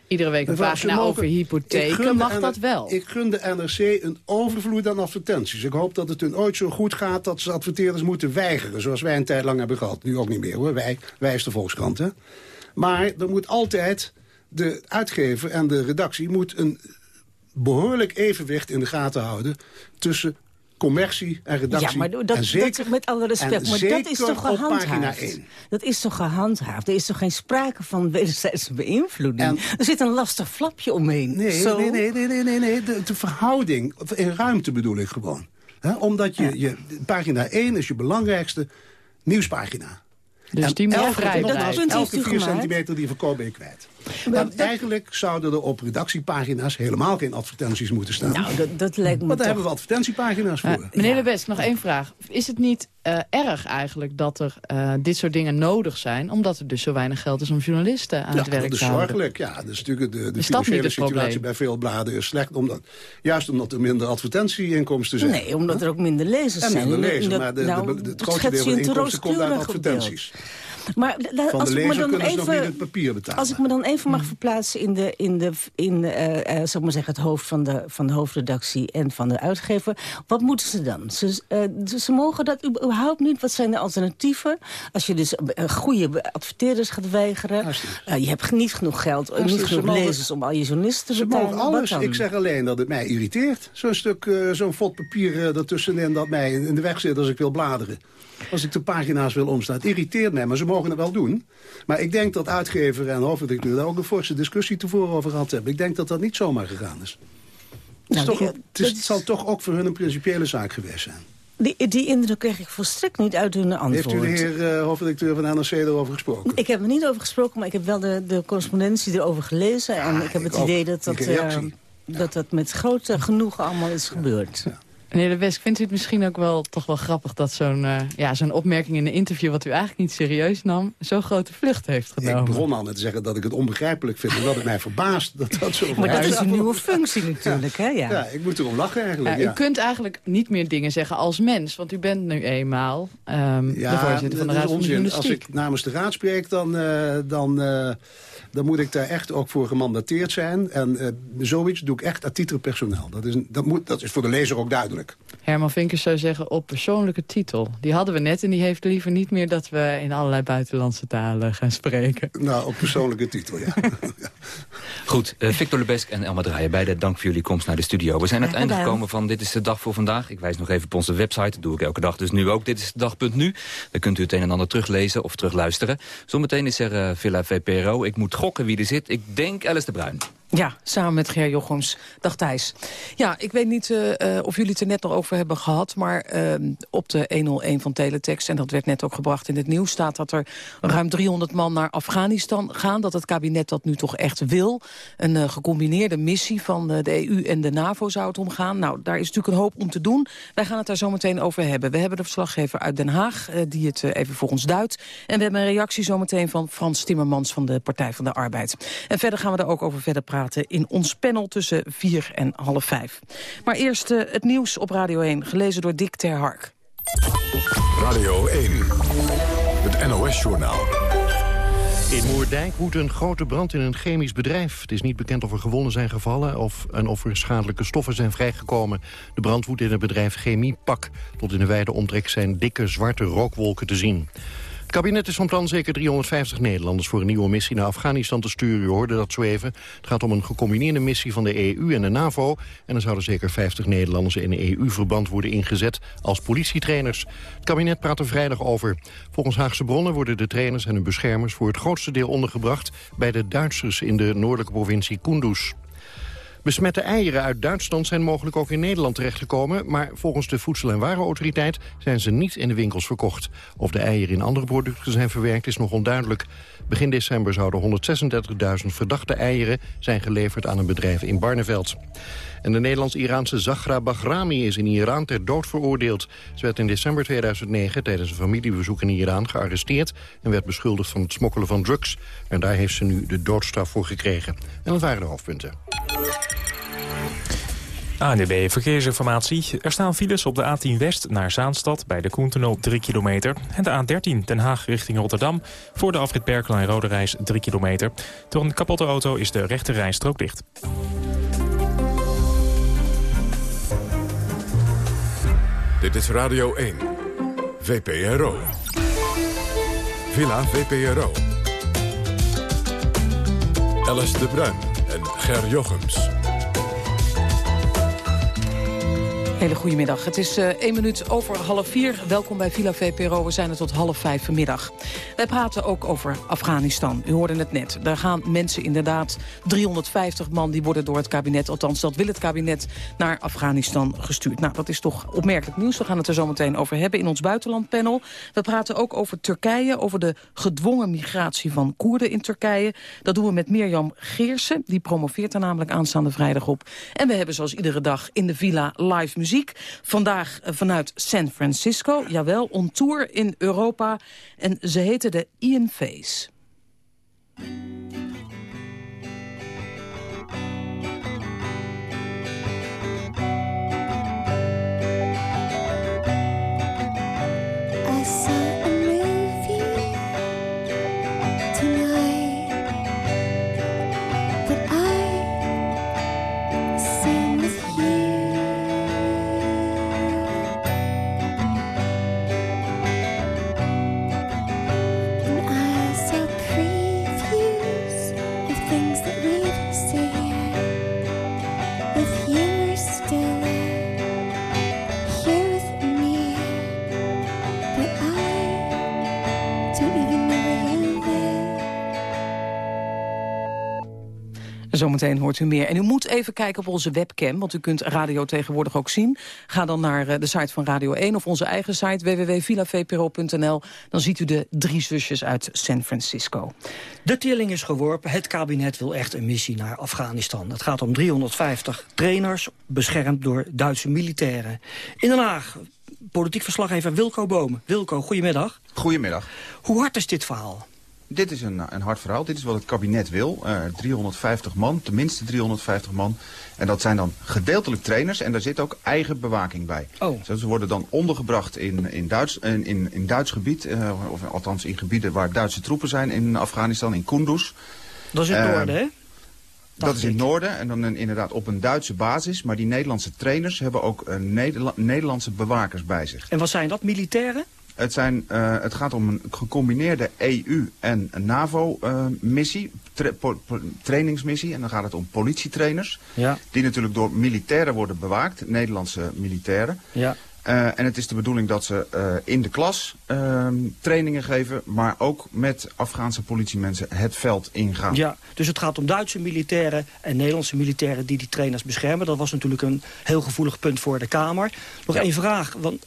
iedere week een Mevrouw, pagina mogen- over hypotheken. Mag NR dat wel? Ik gun de NRC een overvloed aan advertenties. Ik hoop dat het hun ooit zo goed gaat dat ze adverteerders moeten weigeren. Zoals wij een tijd lang hebben gehad. Nu ook niet meer hoor. Wij, wij is de Volkskrant hè. Maar er moet altijd de uitgever en de redactie moet een behoorlijk evenwicht in de gaten houden tussen commercie en redactie. Ja, maar dat, en dat, met alle respect, maar dat is toch gehandhaafd? 1. Dat is toch gehandhaafd? Er is toch geen sprake van wederzijdse beïnvloeding? er zit een lastig flapje omheen. Nee, Zo? nee, nee, nee, nee, nee, nee. De, de verhouding, in ruimte bedoel ik gewoon. Omdat je, je, pagina 1 is je belangrijkste nieuwspagina. Dus die moet elke, vrij elke 4 gemaakt. centimeter die verkoop ben je kwijt. En eigenlijk zouden er op redactiepagina's helemaal geen advertenties moeten staan. Nou, dat, dat lijkt me Want daar toch... hebben we advertentiepagina's voor. Eh, meneer De Best, nog één vraag. Is het niet eh, erg eigenlijk dat er eh, dit soort dingen nodig zijn... omdat er dus zo weinig geld is om journalisten aan ja, het werk dat is te houden? zorgelijk. Ja, dat is natuurlijk de, de Is dat niet financiële het situatie probleem? bij veel bladen is slecht. Omdat, juist omdat er minder advertentieinkomsten zijn. Nee, omdat er ook minder lezers En zijn. minder In de- in lezers, maar de, nou, de, de, het het grootste deel van de inkomsten komt uit beeld. Maar Van als de ik me dan kunnen ze nog even, niet het papier betalen. Als ik me dan even mag verplaatsen in, de, in, de, in eh, eh, zal ik maar zeggen, het hoofd van de, van de hoofdredactie en van de uitgever. Wat moeten ze dan? Ze, eh, ze mogen dat überhaupt niet. Wat zijn de alternatieven? Als je dus goede adverteerders gaat weigeren. eh, je hebt niet genoeg geld, niet ze genoeg mogen- lezers om al je journalisten te Ze betalen. mogen Wat alles. Ik zeg alleen dat het mij irriteert. Zo'n stuk, eh, zo'n vod papier ertussenin dat mij in de weg zit als ik wil bladeren. Als ik de pagina's wil omslaan. Het irriteert mij, maar ze mogen het wel doen. Maar ik denk dat uitgever en hoofdredacteur daar ook een forse discussie tevoren over gehad hebben. Ik denk dat dat niet zomaar gegaan is. Het, is Nou, toch, het, is- het zal toch ook voor hun een principiële zaak geweest zijn. Die, die indruk kreeg ik volstrekt niet uit hun antwoord. Heeft u de heer eh, hoofdredacteur van NRC erover gesproken? Ik heb er niet over gesproken, maar ik heb wel de, de correspondentie erover gelezen. en ik heb het ook. idee dat dat, eh, dat dat met grote genoegen allemaal is gebeurd. Meneer De West, vindt u het misschien ook wel toch wel grappig... dat zo'n eh, ja, zo'n opmerking in een interview wat u eigenlijk niet serieus nam... zo'n grote vlucht heeft Ik genomen? begon al met te zeggen dat ik het onbegrijpelijk vind... en dat het mij verbaast dat dat zo Maar dat is een nieuwe functie natuurlijk, hè? Ja. Ja, ik moet erom lachen eigenlijk. Ja, ja. U kunt eigenlijk niet meer dingen zeggen als mens. Want u bent nu eenmaal ehm, de voorzitter van de dat Raad is van de. Als ik namens de raad spreek, dan, eh, dan, eh, dan moet ik daar echt ook voor gemandateerd zijn. En eh, zoiets doe ik echt à titre personeel. Dat is, dat, moet, dat is voor de lezer ook duidelijk. Herman Vinkers zou zeggen op persoonlijke titel. Die hadden we net en die heeft liever niet meer... dat we in allerlei buitenlandse talen gaan spreken. Nou, op persoonlijke titel, ja. Goed, eh, Victor Lebesk en Elma Draaien, beide dank voor jullie komst naar de studio. We zijn aan het einde gekomen van Dit is de Dag voor vandaag. Ik wijs nog even op onze website, dat doe ik elke dag, dus nu ook. Dit is de dag.nu. Daar kunt u het een en ander teruglezen of terugluisteren. Zometeen is er eh, Villa VPRO. Ik moet gokken wie er zit. Ik denk Alice de Bruin. Ja, samen met Ger Jochems. Dag Thijs. Ja, ik weet niet eh, eh, of jullie het er net nog over hebben gehad... maar eh, op de 101 van Teletext, en dat werd net ook gebracht in het nieuws... staat dat er ruim 300 man naar Afghanistan gaan. Dat het kabinet dat nu toch echt wil. Een eh, gecombineerde missie van de EU en de NAVO zou het omgaan. Nou, daar is natuurlijk een hoop om te doen. Wij gaan het daar zo meteen over hebben. We hebben de verslaggever uit Den Haag, die het even voor ons duidt. En we hebben een reactie zometeen van Frans Timmermans... van de Partij van de Arbeid. En verder gaan we er ook over verder praten in ons panel tussen vier en half vijf. Maar eerst eh, het nieuws op Radio 1, gelezen door Dick Ter Hark. Radio 1. Het NOS-journaal. In Moerdijk woedt een grote brand in een chemisch bedrijf. Het is niet bekend of er gewonden zijn gevallen of, en of er schadelijke stoffen zijn vrijgekomen. De brand woedt in het bedrijf Chemie Pak. Tot in de wijde omtrek zijn dikke zwarte rookwolken te zien. Het kabinet is van plan zeker 350 Nederlanders voor een nieuwe missie naar Afghanistan te sturen. U hoorde dat zo even. Het gaat om een gecombineerde missie van de EU en de NAVO. En er zouden zeker 50 Nederlanders in EU-verband worden ingezet als politietrainers. Het kabinet praat er vrijdag over. Volgens Haagse bronnen worden de trainers en hun beschermers voor het grootste deel ondergebracht bij de Duitsers in de noordelijke provincie Kunduz. Besmette eieren uit Duitsland zijn mogelijk ook in Nederland terechtgekomen... maar volgens de Voedsel- en Warenautoriteit zijn ze niet in de winkels verkocht. Of de eieren in andere producten zijn verwerkt is nog onduidelijk. Begin december zouden 136.000 verdachte eieren zijn geleverd aan een bedrijf in Barneveld. En de Nederlands-Iraanse Zahra Bahrami is in Iran ter dood veroordeeld. Ze werd in december 2009 tijdens een familiebezoek in Iran gearresteerd... en werd beschuldigd van het smokkelen van drugs. En daar heeft ze nu de doodstraf voor gekregen. En dat waren de hoofdpunten. ANDB Verkeersinformatie. Er staan files op de A10 West naar Zaanstad bij de Koentunnel 3 kilometer. En de A13 Den Haag richting Rotterdam voor de afrit Berkel en Rode Reis 3 kilometer. Door een kapotte auto is de rechte rijstrook dicht. Dit is Radio 1. VPRO. Villa VPRO. Alice de Bruin en Ger Jochems. Hele goedemiddag. Het is uh, één minuut over half vier. Welkom bij Villa VPRO. We zijn er tot half vijf vanmiddag. Wij praten ook over Afghanistan. U hoorde het net. Daar gaan mensen inderdaad, 350 man... die worden door het kabinet, althans dat wil het kabinet... naar Afghanistan gestuurd. Nou, dat is toch opmerkelijk nieuws. We gaan het er zo meteen over hebben in ons buitenlandpanel. We praten ook over Turkije, over de gedwongen migratie van Koerden in Turkije. Dat doen we met Mirjam Geersen. Die promoveert er namelijk aanstaande vrijdag op. En we hebben zoals iedere dag in de Villa live muziek muziek. Vandaag eh, vanuit San Francisco, jawel, on tour in Europa. En ze heette de Ian Face. Zometeen hoort u meer. En u moet even kijken op onze webcam, want u kunt radio tegenwoordig ook zien. Ga dan naar eh, de site van Radio 1 of onze eigen site www.villavpro.nl. Dan ziet u de drie zusjes uit San Francisco. De teerling is geworpen. Het kabinet wil echt een missie naar Afghanistan. Het gaat om 350 trainers, beschermd door Duitse militairen. In Den Haag, politiek verslaggever Wilco Bomen. Wilco, goedemiddag. Goedemiddag. Hoe hard is dit verhaal? Dit is een, een hard verhaal. Dit is wat het kabinet wil. Uh, 350 man, tenminste 350 man. En dat zijn dan gedeeltelijk trainers en daar zit ook eigen bewaking bij. Oh. Dus ze worden dan ondergebracht in, in, Duits, in, in, in Duits gebied. Uh, of althans in gebieden waar Duitse troepen zijn in Afghanistan, in Kunduz. Dat is in het uh, noorden, hè? Dat is in het noorden en dan inderdaad op een Duitse basis. Maar die Nederlandse trainers hebben ook Nederla Nederlandse bewakers bij zich. En wat zijn dat, militairen? Het, zijn, uh, het gaat om een gecombineerde EU- en NAVO-missie, tra trainingsmissie. En dan gaat het om politietrainers. Ja. Die natuurlijk door militairen worden bewaakt, Nederlandse militairen. Ja. Uh, en het is de bedoeling dat ze uh, in de klas uh, trainingen geven, maar ook met Afghaanse politiemensen het veld ingaan. Ja, dus het gaat om Duitse militairen en Nederlandse militairen die die trainers beschermen. Dat was natuurlijk een heel gevoelig punt voor de Kamer. Nog ja. één vraag, want,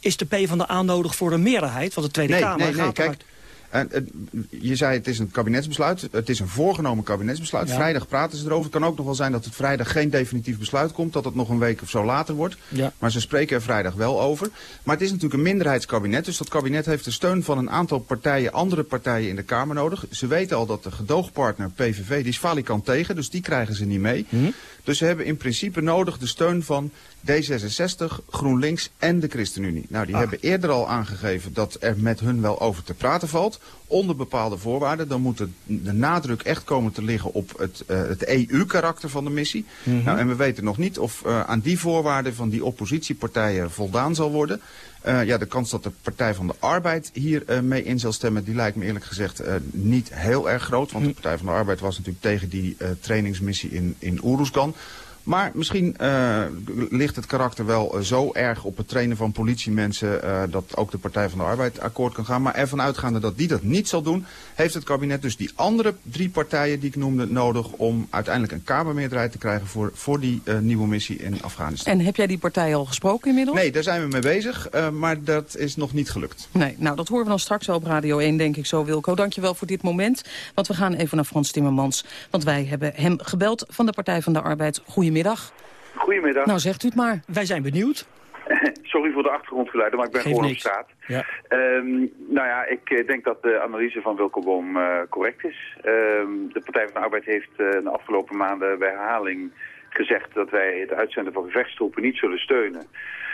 is de P van de aannodig voor een meerderheid? Want de Tweede nee, Kamer nee, nee, gaat kijk, en, uh, je zei het is een kabinetsbesluit. Het is een voorgenomen kabinetsbesluit. Ja. Vrijdag praten ze erover. Het kan ook nog wel zijn dat het vrijdag geen definitief besluit komt. Dat het nog een week of zo later wordt. Ja. Maar ze spreken er vrijdag wel over. Maar het is natuurlijk een minderheidskabinet. Dus dat kabinet heeft de steun van een aantal partijen, andere partijen in de Kamer nodig. Ze weten al dat de gedoogpartner PVV, die is falikant tegen. Dus die krijgen ze niet mee. Hm? Dus ze hebben in principe nodig de steun van D66, GroenLinks en de ChristenUnie. Nou, die Ah. hebben eerder al aangegeven dat er met hun wel over te praten valt. Onder bepaalde voorwaarden. Dan moet de, de nadruk echt komen te liggen op het, uh, het EU-karakter van de missie. Mhm. Nou, en we weten nog niet of uh, aan die voorwaarden van die oppositiepartijen voldaan zal worden. Uh, ja, de kans dat de Partij van de Arbeid hier uh, mee in zal stemmen, die lijkt me eerlijk gezegd uh, niet heel erg groot. Want de Partij van de Arbeid was natuurlijk tegen die trainingsmissie in, in Oeruzgan. Maar misschien uh, ligt het karakter wel uh, zo erg op het trainen van politiemensen... Uh, dat ook de Partij van de Arbeid akkoord kan gaan. Maar ervan uitgaande dat die dat niet zal doen... heeft het kabinet dus die andere drie partijen die ik noemde nodig... om uiteindelijk een Kamermeerderheid te krijgen voor, voor die nieuwe missie in Afghanistan. En heb jij die partij al gesproken inmiddels? Nee, daar zijn we mee bezig. maar dat is nog niet gelukt. Nee, nou dat horen we dan straks op Radio 1, denk ik zo, Wilco. Dankjewel voor dit moment. Want we gaan even naar Frans Timmermans. Want wij hebben hem gebeld van de Partij van de Arbeid. Goedemiddag. Goedemiddag. Nou, zegt u het maar. Wij zijn benieuwd. Sorry voor de achtergrondgeluiden, maar ik ben gewoon niks. op straat. Ja. Um, nou ja, ik eh, denk dat de analyse van Wilco Boom uh, correct is. Um, de Partij van de Arbeid heeft uh, de afgelopen maanden bij herhaling gezegd dat wij het uitzenden van gevechtstroepen niet zullen steunen.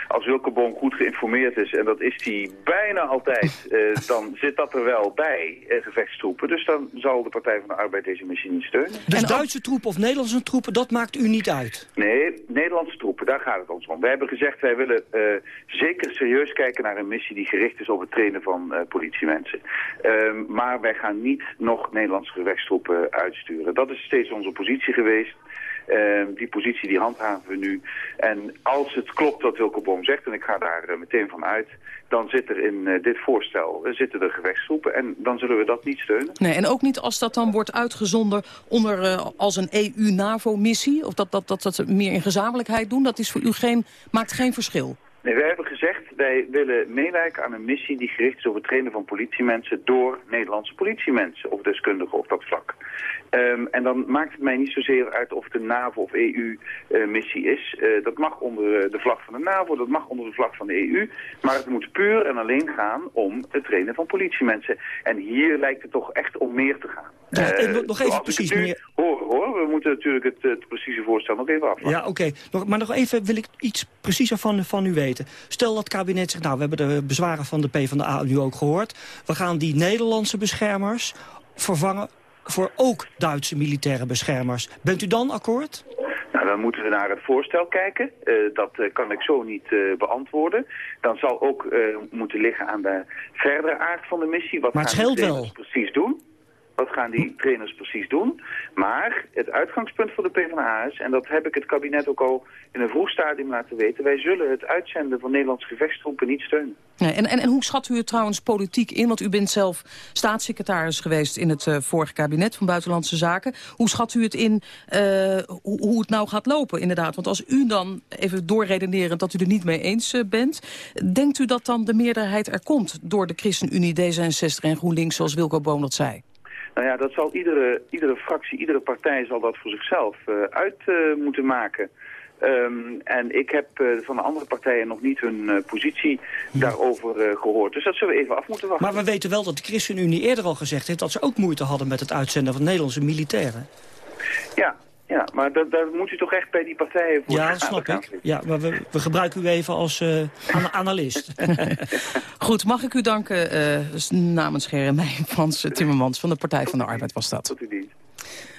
Als Wilco Boom goed geïnformeerd is, en dat is hij bijna altijd, uh, dan zit dat er wel bij, uh, gevechtstroepen. Dus dan zal de Partij van de Arbeid deze missie niet steunen. Dus Duitse troepen of Nederlandse troepen, dat maakt u niet uit? Nee, Nederlandse troepen, daar gaat het ons om. Wij hebben gezegd, wij willen uh, zeker serieus kijken naar een missie die gericht is op het trainen van politiemensen. Ehm, maar wij gaan niet nog Nederlandse gevechtstroepen uitsturen. Dat is steeds onze positie geweest. Uh, die positie die handhaven we nu. En als het klopt wat Wilco Boom zegt, en ik ga daar uh, meteen van uit... dan zit er in uh, dit voorstel zitten er gevechtstroepen en dan zullen we dat niet steunen. Nee, en ook niet als dat dan wordt uitgezonden onder, als een EU-NAVO-missie... of dat, dat, dat, dat meer in gezamenlijkheid doen, dat is voor u geen, maakt geen verschil? Nee, wij hebben gezegd, wij willen meewerken aan een missie die gericht is op het trainen van politiemensen door Nederlandse politiemensen of deskundigen op dat vlak. Um, en dan maakt het mij niet zozeer uit of het een NAVO of EU-missie uh, is. Uh, dat mag onder de vlag van de NAVO, dat mag onder de vlag van de EU. Maar het moet puur en alleen gaan om het trainen van politiemensen. En hier lijkt het toch echt om meer te gaan. Ja, uh, nog even precies, meneer... Hoor, hoor, we moeten natuurlijk het, het precieze voorstel nog even afwachten. Ja, oké. Okay. Maar nog even wil ik iets preciezer van, van u weten. Stel dat het kabinet zegt, nou, we hebben de bezwaren van de PvdA nu ook gehoord. We gaan die Nederlandse beschermers vervangen voor ook Duitse militaire beschermers. Bent u dan akkoord? Nou, dan moeten we naar het voorstel kijken. Uh, dat uh, kan ik zo niet uh, beantwoorden. Dan zal ook moeten liggen aan de verdere aard van de missie. Wat maar het gaan scheelt wel. precies doen? Wat gaan die trainers precies doen? Maar het uitgangspunt voor de PvdA is, en dat heb ik het kabinet ook al in een vroeg stadium laten weten, wij zullen het uitzenden van Nederlandse gevechtstroepen niet steunen. En, en, hoe schat u het trouwens politiek in? Want u bent zelf staatssecretaris geweest in het uh, vorige kabinet van Buitenlandse Zaken. Hoe schat u het in uh, hoe, hoe, het nou gaat lopen inderdaad? Want als u dan, even doorredenerend, dat u er niet mee eens uh, bent... denkt u dat dan de meerderheid er komt door de ChristenUnie, D66 en GroenLinks, zoals Wilco Boom dat zei? Nou ja, dat zal iedere, iedere fractie, iedere partij zal dat voor zichzelf uh, uit uh, moeten maken. Um, en ik heb uh, van de andere partijen nog niet hun positie ja. daarover gehoord. Dus dat zullen we even af moeten wachten. Maar we weten wel dat de ChristenUnie eerder al gezegd heeft... dat ze ook moeite hadden met het uitzenden van Nederlandse militairen. Ja, ja, maar daar, daar moet u toch echt bij die partijen voor Ja, dat snap ik. Ja, maar we, we gebruiken u even als uh, an analist. Goed, mag ik u danken uh, namens Gerrit Frans Timmermans van de Partij van de Arbeid was dat. Tot u dienst.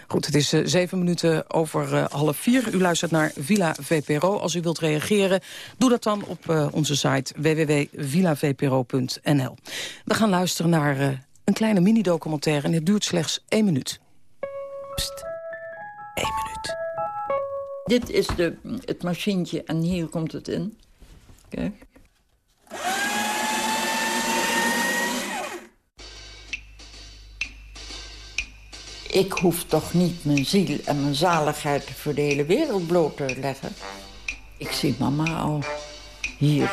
Goed, het is uh, zeven minuten over uh, half vier. U luistert naar Villa VPRO. Als u wilt reageren, doe dat dan op uh, onze site www.villavpro.nl. We gaan luisteren naar een kleine mini-documentaire en het duurt slechts één minuut. Pst. Minuut. Dit is de, het machientje en hier komt het in. Kijk. Ik hoef toch niet mijn ziel en mijn zaligheid voor de hele wereld bloot te leggen. Ik zie mama al hier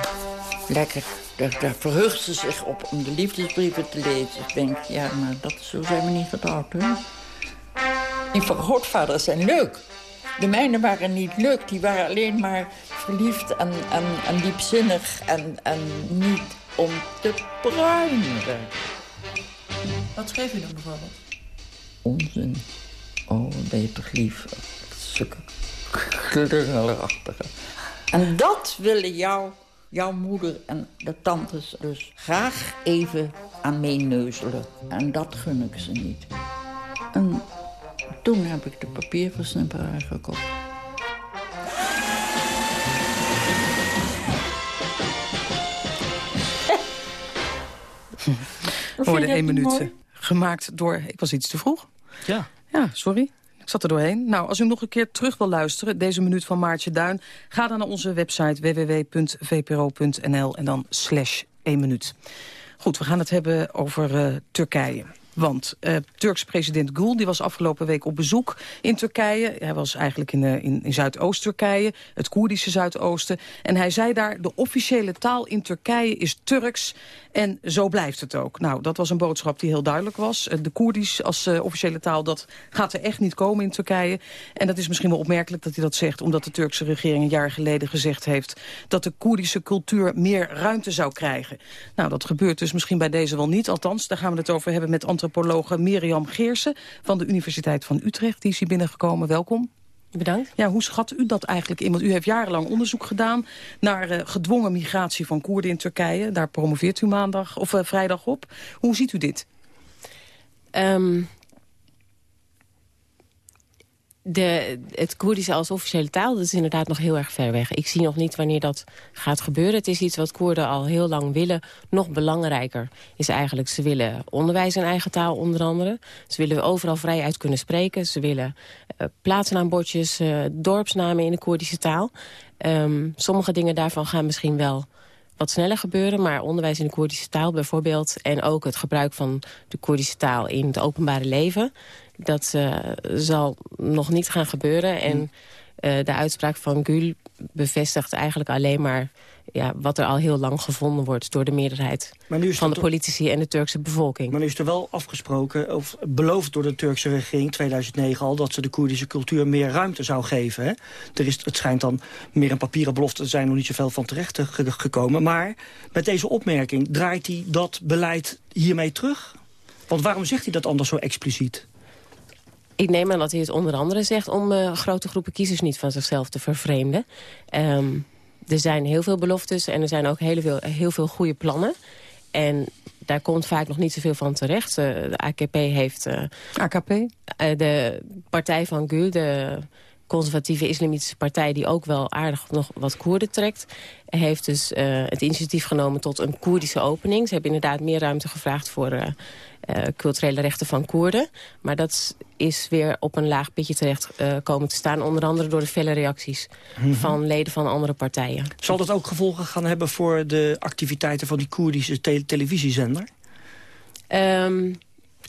lekker. Daar, daar verheugt ze zich op om de liefdesbrieven te lezen. Ik denk, ja, maar dat, zo zijn we niet getrouwd, hoor. Die grootvaders zijn leuk. De mijne waren niet leuk. Die waren alleen maar verliefd en, en, en diepzinnig en, en niet om te pruimen. Wat schreef u dan bijvoorbeeld? Onzin. Oh, ben je toch lief. Zulke klungelerachtige. En dat willen jou, jouw moeder en de tantes dus graag even aan meeneuzelen. En dat gun ik ze niet. En toen heb ik de papierversnipperaar gekocht. We worden één minuut gemaakt door... Ik was iets te vroeg. Ja. Ja, sorry. Zat er doorheen. Nou, als u nog een keer terug wil luisteren, deze minuut van Maartje Duin... ga dan naar onze website www.vpro.nl en dan slash 1 minuut. Goed, we gaan het hebben over uh, Turkije. Want uh, Turks president Gül die was afgelopen week op bezoek in Turkije. Hij was eigenlijk in, uh, in, in Zuidoost-Turkije, het Koerdische Zuidoosten. En hij zei daar, de officiële taal in Turkije is Turks. En zo blijft het ook. Nou, dat was een boodschap die heel duidelijk was. De Koerdisch als officiële taal, dat gaat er echt niet komen in Turkije. En dat is misschien wel opmerkelijk dat hij dat zegt... omdat de Turkse regering een jaar geleden gezegd heeft... dat de Koerdische cultuur meer ruimte zou krijgen. Nou, dat gebeurt dus misschien bij deze wel niet. Althans, daar gaan we het over hebben met antropologe Mirjam Geersen... van de Universiteit van Utrecht. Die is hier binnengekomen. Welkom. Bedankt. Ja, hoe schat u dat eigenlijk in? Want u heeft jarenlang onderzoek gedaan naar uh, gedwongen migratie van Koerden in Turkije. Daar promoveert u maandag of uh, vrijdag op. Hoe ziet u dit? Um, de, het Koerdische als officiële taal, dat is inderdaad nog heel erg ver weg. Ik zie nog niet wanneer dat gaat gebeuren. Het is iets wat Koerden al heel lang willen. Nog belangrijker is eigenlijk, ze willen onderwijs in eigen taal onder andere. Ze willen overal vrij uit kunnen spreken. Ze willen uh, plaatsnaambordjes, uh, dorpsnamen in de Koerdische taal. Um, sommige dingen daarvan gaan misschien wel wat sneller gebeuren. Maar onderwijs in de Koerdische taal bijvoorbeeld... en ook het gebruik van de Koerdische taal in het openbare leven... dat uh, zal nog niet gaan gebeuren. En uh, de uitspraak van Gül bevestigt eigenlijk alleen maar... Ja, wat er al heel lang gevonden wordt door de meerderheid van de politici en de Turkse bevolking. Maar nu is er wel afgesproken, of beloofd door de Turkse regering 2009 al... dat ze de Koerdische cultuur meer ruimte zou geven. Hè? Er is, het schijnt dan meer een papieren belofte, er zijn nog niet zoveel van terecht ge gekomen. Maar met deze opmerking draait hij dat beleid hiermee terug? Want waarom zegt hij dat anders zo expliciet? Ik neem aan dat hij het onder andere zegt om uh, grote groepen kiezers niet van zichzelf te vervreemden. Um, er zijn heel veel beloftes en er zijn ook heel veel, heel veel goede plannen. En daar komt vaak nog niet zoveel van terecht. Uh, de AKP heeft... Uh, AKP? Uh, de partij van Gül, de conservatieve islamitische partij... die ook wel aardig nog wat Koerden trekt... heeft dus het initiatief genomen tot een Koerdische opening. Ze hebben inderdaad meer ruimte gevraagd voor uh, culturele rechten van Koerden. Maar dat is weer op een laag pitje terecht komen te staan. Onder andere door de felle reacties mm -hmm. van leden van andere partijen. Zal dat ook gevolgen gaan hebben voor de activiteiten van die Koerdische te televisiezender? Um,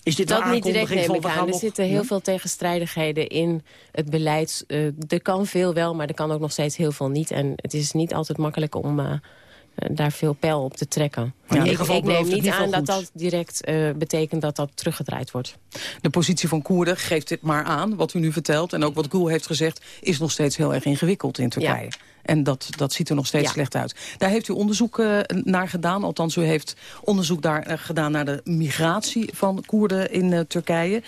is dit dat niet direct neem ik aan. Er zitten heel veel tegenstrijdigheden in het beleid. Uh, er kan veel wel, maar er kan ook nog steeds heel veel niet. En het is niet altijd makkelijk om... Uh, daar veel pijl op te trekken. Ja, ik, ik neem niet aan dat dat direct uh, betekent dat dat teruggedraaid wordt. De positie van Koerden geeft dit maar aan, wat u nu vertelt. En ook wat Gül heeft gezegd, is nog steeds heel erg ingewikkeld in Turkije. Ja. En dat, dat ziet er nog steeds ja. slecht uit. Daar heeft u onderzoek uh, naar gedaan. Althans, u heeft onderzoek daar uh, gedaan naar de migratie van Koerden in uh, Turkije.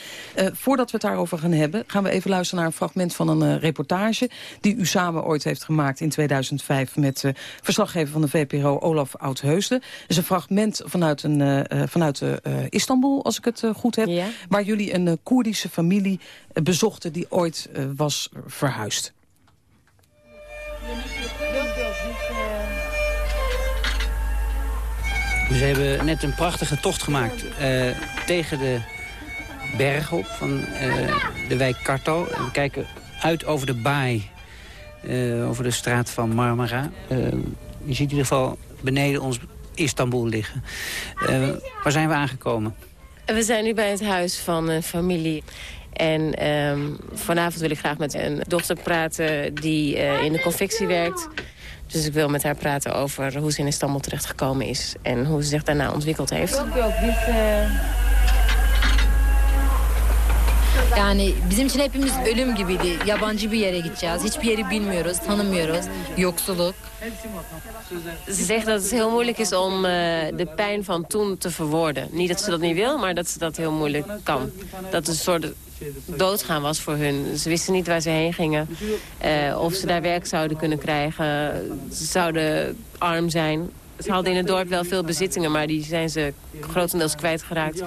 voordat we het daarover gaan hebben, gaan we even luisteren naar een fragment van een reportage... die u samen ooit heeft gemaakt in 2005 met verslaggever van de VPRO Olaf Oudheusden. Dat is een fragment vanuit, een, vanuit Istanbul, als ik het goed heb... Ja. waar jullie een Koerdische familie bezochten die ooit was verhuisd. We hebben net een prachtige tocht gemaakt uh, tegen de berg op van uh, de wijk Kartal. En we kijken uit over de baai, uh, over de straat van Marmara. je ziet in ieder geval beneden ons Istanbul liggen. waar zijn we aangekomen? We zijn nu bij het huis van een familie. En um, vanavond wil ik graag met een dochter praten die in de confectie werkt. Dus ik wil met haar praten over hoe ze in Istanbul terechtgekomen is. En hoe ze zich daarna ontwikkeld heeft. Yani bizim için hepimiz ölüm gibiydi. Yabancı bir yere gideceğiz. Hiçbir yeri bilmiyoruz, tanımıyoruz. Yoksulluk. Ze zegt dat het heel moeilijk is om uh, de pijn van toen te verwoorden. Niet dat ze dat niet wil, maar dat ze dat heel moeilijk kan. Dat het een soort doodgaan was voor hun. Ze wisten niet waar ze heen gingen. Uh, of ze daar werk zouden kunnen krijgen. Ze zouden arm zijn. Ze hadden in het dorp wel veel bezittingen, maar die zijn ze grotendeels kwijtgeraakt.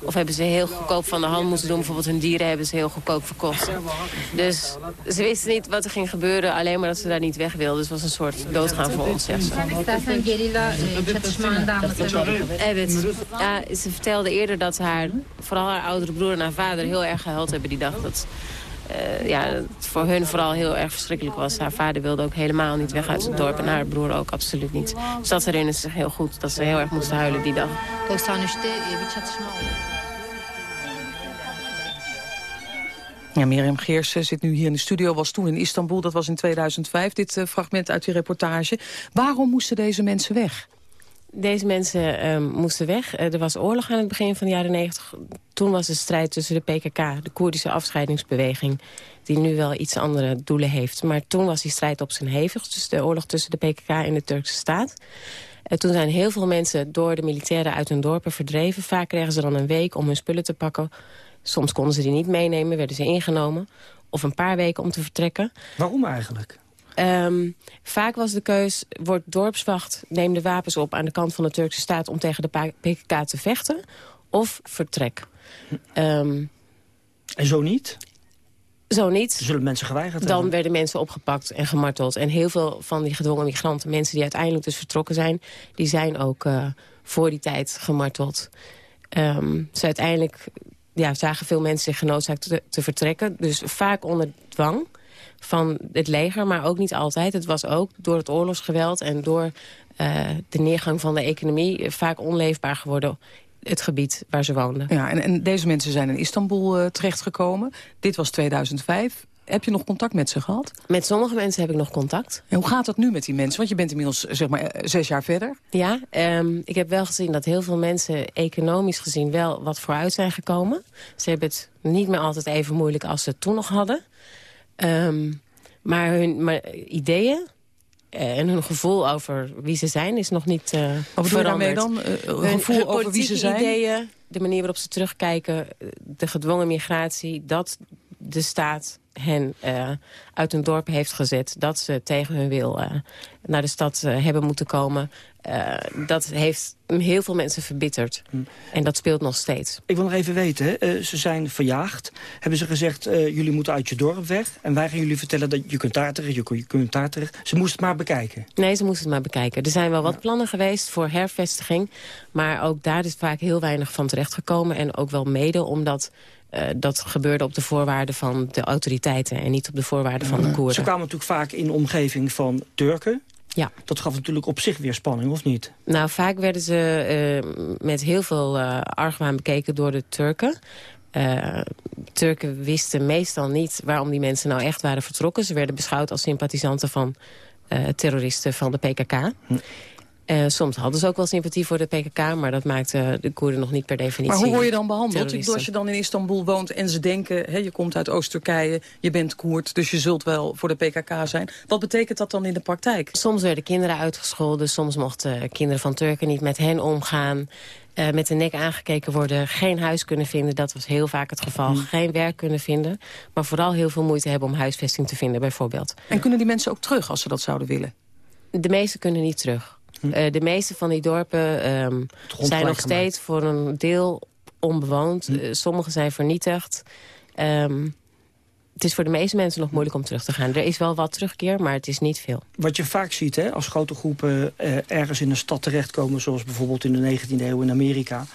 Of hebben ze heel goedkoop van de hand moeten doen. Bijvoorbeeld hun dieren hebben ze heel goedkoop verkocht. Dus ze wisten niet wat er ging gebeuren, alleen maar dat ze daar niet weg wilden. Dus het was een soort doodgaan voor ons, zegt ze. Ja, ze vertelde eerder dat haar, vooral haar oudere broer en haar vader heel erg gehuild hebben die dag dat eh, ja, voor hun vooral heel erg verschrikkelijk was. Haar vader wilde ook helemaal niet weg uit het dorp en haar broer ook absoluut niet. Dus dat herinneren ze zich heel goed, dat ze heel erg moesten huilen die dag. 93'te bir çatışma oldu. Ja, Mirjam Geersen zit nu hier in de studio, was toen in Istanbul. Dat was in 2005, dit eh, fragment uit die reportage. Waarom moesten deze mensen weg? Deze mensen ehm, moesten weg. Eh, er was oorlog aan het begin van de jaren 90. Toen was de strijd tussen de PKK, de Koerdische afscheidingsbeweging... die nu wel iets andere doelen heeft. Maar toen was die strijd op zijn hevigst. Dus de oorlog tussen de PKK en de Turkse staat. En toen zijn heel veel mensen door de militairen uit hun dorpen verdreven. Vaak kregen ze dan een week om hun spullen te pakken. Soms konden ze die niet meenemen, werden ze ingenomen. Of een paar weken om te vertrekken. Waarom eigenlijk? Ehm, vaak was de keus, wordt dorpswacht, neem de wapens op aan de kant van de Turkse staat om tegen de PKK te vechten. Of vertrek. Ehm, En zo niet? zo niet. Zullen mensen geweigerd Dan hebben? werden mensen opgepakt en gemarteld. En heel veel van die gedwongen migranten, mensen die uiteindelijk dus vertrokken zijn... die zijn ook eh, voor die tijd gemarteld. Ehm dus uiteindelijk ja, zagen veel mensen zich genoodzaakt te, te vertrekken. Dus vaak onder dwang van het leger, maar ook niet altijd. Het was ook door het oorlogsgeweld en door eh, de neergang van de economie... eh, vaak onleefbaar geworden, het gebied waar ze woonden. Ja, en, en deze mensen zijn in Istanbul eh, terechtgekomen. Dit was 2005. Heb je nog contact met ze gehad? Met sommige mensen heb ik nog contact. En hoe gaat het nu met die mensen? Want je bent inmiddels zeg maar, zes jaar verder. Ja, ehm, ik heb wel gezien dat heel veel mensen economisch gezien wel wat vooruit zijn gekomen. Ze hebben het niet meer altijd even moeilijk als ze het toen nog hadden. Ehm, maar hun maar ideeën eh, en hun gevoel over wie ze zijn is nog niet eh Wat bedoel daarmee dan? Eh, Hun- gevoel hun over wie ze zijn? ideeën, de manier waarop ze terugkijken, de gedwongen migratie... dat de staat hen eh, uit hun dorp heeft gezet. Dat ze tegen hun wil eh, naar de stad eh, hebben moeten komen. Dat heeft heel veel mensen verbitterd. Hm. En dat speelt nog steeds. Ik wil nog even weten, hè, ze zijn verjaagd. Hebben ze gezegd, jullie moeten uit je dorp weg. En wij gaan jullie vertellen dat je kunt daar terecht, je kunt- je kunt daar terecht. Ze moesten het maar bekijken. Nee, ze moesten het maar bekijken. Er zijn wel wat plannen geweest voor hervestiging. Maar ook daar is vaak heel weinig van terechtgekomen. En ook wel mede omdat eh, dat gebeurde op de voorwaarden van de autoriteiten... en niet op de voorwaarden van de Ze Koerden. kwamen natuurlijk vaak in de omgeving van Turken. Ja. Dat gaf natuurlijk op zich weer spanning, of niet? Nou, vaak werden ze eh, met heel veel eh, argwaan bekeken door de Turken. Turken wisten meestal niet waarom die mensen nou echt waren vertrokken. Ze werden beschouwd als sympathisanten van terroristen van de PKK. Eh, soms hadden ze ook wel sympathie voor de PKK... maar dat maakte de Koerden nog niet per definitie Maar hoe word je dan behandeld? Ik bedoel, als je dan in Istanbul woont en ze denken... Hè, je komt uit Oost-Turkije, je bent Koerd... dus je zult wel voor de PKK zijn. Wat betekent dat dan in de praktijk? Soms werden kinderen uitgescholden. Soms mochten kinderen van Turken niet met hen omgaan. eh, met de nek aangekeken worden. Geen huis kunnen vinden, dat was heel vaak het geval. Geen werk kunnen vinden. Maar vooral heel veel moeite hebben om huisvesting te vinden, bijvoorbeeld. En kunnen die mensen ook terug als ze dat zouden willen? De meeste kunnen niet terug. Eh, de meeste van die dorpen ehm, zijn nog gemaakt. steeds voor een deel onbewoond. Eh, sommige zijn vernietigd. Ehm, het is voor de meeste mensen nog moeilijk om terug te gaan. Er is wel wat terugkeer, maar het is niet veel. Wat je vaak ziet, hè, als grote groepen eh, ergens in een stad terechtkomen... zoals bijvoorbeeld in de 19e eeuw in Amerika...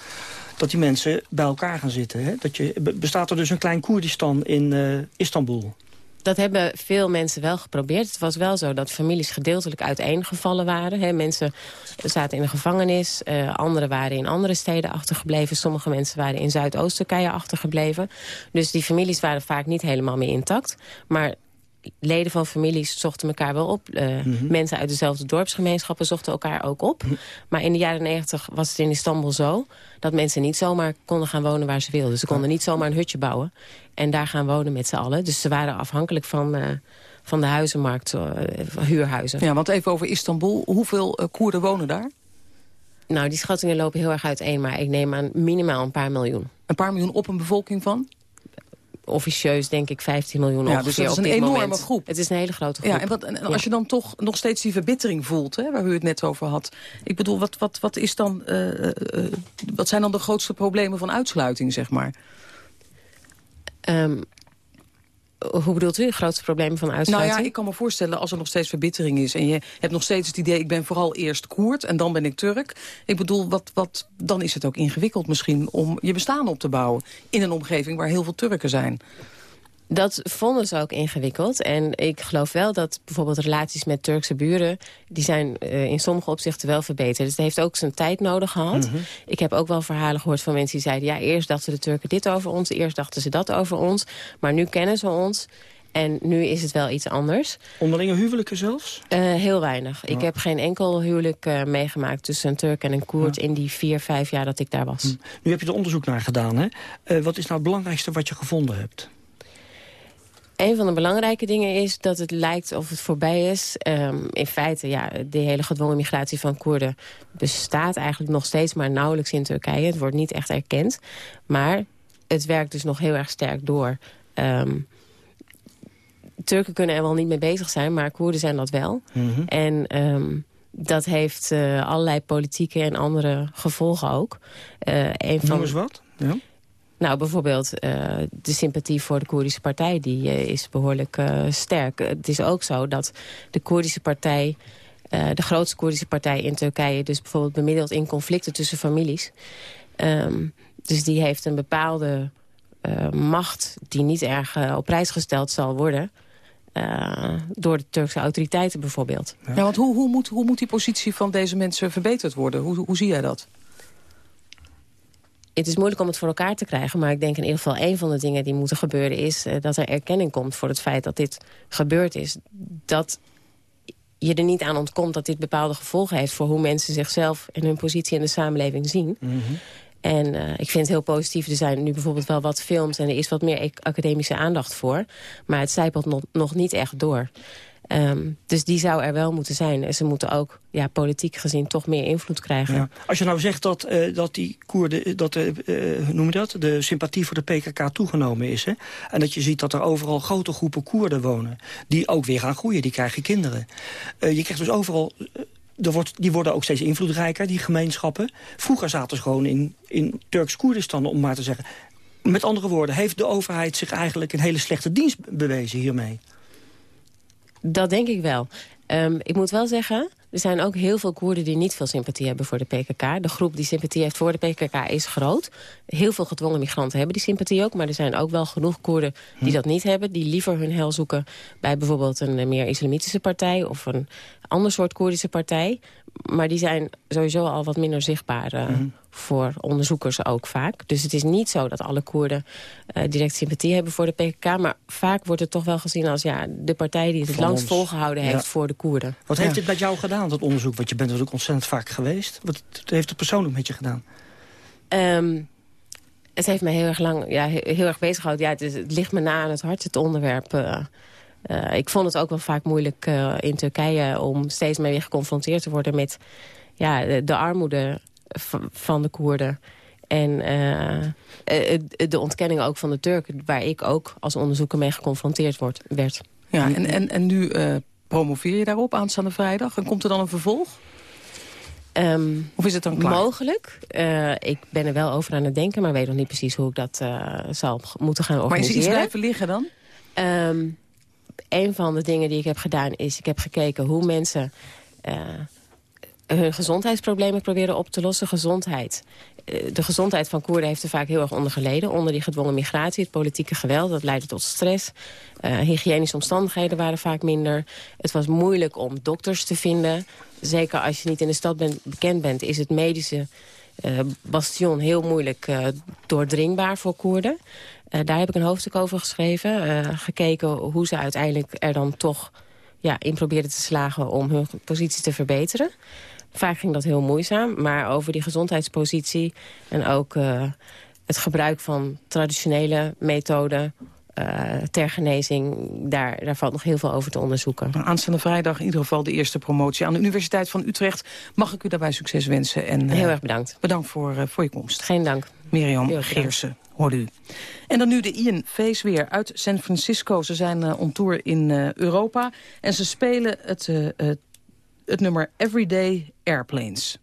dat die mensen bij elkaar gaan zitten. Hè? Dat je, be- bestaat er dus een klein Koerdistan in Istanbul? Dat hebben veel mensen wel geprobeerd. Het was wel zo dat families gedeeltelijk uiteengevallen waren. Mensen zaten in de gevangenis. eh anderen waren in andere steden achtergebleven. Sommige mensen waren in Zuidoost-Turkije achtergebleven. Dus die families waren vaak niet helemaal meer intact. Maar leden van families zochten elkaar wel op. Eh, Mensen uit dezelfde dorpsgemeenschappen zochten elkaar ook op. Maar in de jaren negentig was het in Istanbul zo... dat mensen niet zomaar konden gaan wonen waar ze wilden. Ze konden niet zomaar een hutje bouwen en daar gaan wonen met z'n allen. Dus ze waren afhankelijk van, eh, van de huizenmarkt, van huurhuizen. Ja, want even over Istanbul. Hoeveel Koerden wonen daar? Nou, die schattingen lopen heel erg uiteen, maar ik neem aan minimaal een paar miljoen. Een paar miljoen op een bevolking van? Officieus denk ik 15 miljoen Ja, dus dat is een enorme moment. groep. Het is een hele grote groep. Ja, en, wat, en als je dan toch nog steeds die verbittering voelt, hè, waar u het net over had. Ik bedoel, wat, wat, wat, is dan, eh, eh, eh, wat zijn dan de grootste problemen van uitsluiting, zeg maar? Ehm, hoe bedoelt u? Grootste problemen van Nou uitsluiting? ja, ik kan me voorstellen als er nog steeds verbittering is... en je hebt nog steeds het idee, ik ben vooral eerst Koerd en dan ben ik Turk. Ik bedoel, wat, wat, dan is het ook ingewikkeld misschien om je bestaan op te bouwen... in een omgeving waar heel veel Turken zijn. Dat vonden ze ook ingewikkeld. En ik geloof wel dat bijvoorbeeld relaties met Turkse buren... die zijn uh, in sommige opzichten wel verbeterd. Dus het heeft ook zijn tijd nodig gehad. Mhm. Ik heb ook wel verhalen gehoord van mensen die zeiden... ja, eerst dachten de Turken dit over ons, eerst dachten ze dat over ons. Maar nu kennen ze ons en nu is het wel iets anders. Onderlinge huwelijken zelfs? Uh, heel weinig. Ik heb geen enkel huwelijk uh, meegemaakt tussen een Turk en een Koerd... in die vier, vijf jaar dat ik daar was. Hm. Nu heb je er onderzoek naar gedaan, hè? Uh, wat is nou het belangrijkste wat je gevonden hebt? Een van de belangrijke dingen is dat het lijkt of het voorbij is. Um, in feite, ja, de hele gedwongen migratie van Koerden bestaat eigenlijk nog steeds... maar nauwelijks in Turkije. Het wordt niet echt erkend. Maar het werkt dus nog heel erg sterk door... Um, Turken kunnen er wel niet mee bezig zijn, maar Koerden zijn dat wel. Mhm. Mm -hmm. En um, dat heeft uh, allerlei politieke en andere gevolgen ook. Uh, een van... Eens wat? Ja. Nou, bijvoorbeeld uh, de sympathie voor de Koerdische partij... die uh, is behoorlijk uh, sterk. Het is ook zo dat de Koerdische partij... de grootste Koerdische partij in Turkije... dus bijvoorbeeld bemiddelt in conflicten tussen families. Um, dus die heeft een bepaalde macht... die niet erg op prijs gesteld zal worden... Door de Turkse autoriteiten bijvoorbeeld. Ja, want hoe, hoe, moet, hoe moet die positie van deze mensen verbeterd worden? Hoe, hoe zie jij dat? Het is moeilijk om het voor elkaar te krijgen... maar ik denk in ieder geval een van de dingen die moeten gebeuren... is uh, dat er erkenning komt voor het feit dat dit gebeurd is. Dat je er niet aan ontkomt dat dit bepaalde gevolgen heeft... voor hoe mensen zichzelf en hun positie in de samenleving zien. Mhm. Mm -hmm. En uh, ik vind het heel positief. Er zijn nu bijvoorbeeld wel wat films en er is wat meer academische aandacht voor. Maar het zijpelt nog, nog niet echt door. Um, dus die zou er wel moeten zijn. En ze moeten ook ja, politiek gezien toch meer invloed krijgen. Ja. Als je nou zegt dat, uh, dat die Koerden, dat, uh, noem je dat? de sympathie voor de PKK toegenomen is. Hè? En dat je ziet dat er overal grote groepen Koerden wonen. Die ook weer gaan groeien, die krijgen kinderen. Je krijgt dus overal er wordt, die worden ook steeds invloedrijker, die gemeenschappen. Vroeger zaten ze gewoon in, in Turks-Koerdistan, om maar te zeggen. Met andere woorden, heeft de overheid zich eigenlijk een hele slechte dienst bewezen hiermee? Dat denk ik wel. Um, ik moet wel zeggen, er zijn ook heel veel Koerden die niet veel sympathie hebben voor de PKK. De groep die sympathie heeft voor de PKK is groot. Heel veel gedwongen migranten hebben die sympathie ook. Maar er zijn ook wel genoeg Koerden die hm. dat niet hebben. Die liever hun hel zoeken bij bijvoorbeeld een meer islamitische partij... of een ander soort Koerdische partij. Maar die zijn sowieso al wat minder zichtbaar uh, hm. voor onderzoekers ook vaak. Dus het is niet zo dat alle Koerden uh, direct sympathie hebben voor de PKK. Maar vaak wordt het toch wel gezien als ja, de partij die het het langst volgehouden heeft ja. voor de Koerden. Wat heeft dit met jou gedaan, dat onderzoek? Want je bent natuurlijk ontzettend vaak geweest. Wat heeft het persoonlijk met je gedaan? Um, het heeft me heel erg lang ja, heel, heel erg bezig gehouden. Ja, het, is, het, ligt me na aan het hart, het onderwerp. Uh, uh, ik vond het ook wel vaak moeilijk uh, in Turkije... om steeds meer weer geconfronteerd te worden met ja, de, de armoede van de Koerden. En de ontkenning ook van de Turken... waar ik ook als onderzoeker mee geconfronteerd word, werd. Ja, en, en, en nu promoveer je daarop aanstaande vrijdag? En komt er dan een vervolg? Um, of is het dan klaar? Mogelijk. Uh, ik ben er wel over aan het denken, maar weet nog niet precies hoe ik dat uh, zal moeten gaan organiseren. Maar is er iets blijven liggen dan? Um, een van de dingen die ik heb gedaan is, ik heb gekeken hoe mensen uh, hun gezondheidsproblemen proberen op te lossen. Gezondheid. De gezondheid van Koerden heeft er vaak heel erg onder geleden. Onder die gedwongen migratie, het politieke geweld. Dat leidde tot stress. Uh, hygiënische omstandigheden waren vaak minder. Het was moeilijk om dokters te vinden. Zeker als je niet in de stad bent, bekend bent... is het medische bastion heel moeilijk doordringbaar voor Koerden. Uh, daar heb ik een hoofdstuk over geschreven. gekeken hoe ze uiteindelijk er dan toch ja, in probeerden te slagen... om hun positie te verbeteren. Vaak ging dat heel moeizaam, maar over die gezondheidspositie... en ook uh, het gebruik van traditionele methoden uh, ter genezing... Daar, daar valt nog heel veel over te onderzoeken. Aanstaande vrijdag in ieder geval de eerste promotie aan de Universiteit van Utrecht. Mag ik u daarbij succes wensen. En, uh, heel erg bedankt. Bedankt voor, voor je komst. Geen dank. Mirjam Geersen, hoorde u. En dan nu de Ian Face weer uit San Francisco. Ze zijn uh, on tour in uh, Europa en ze spelen het, uh, het nummer Everyday Airplanes.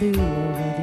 The ocean.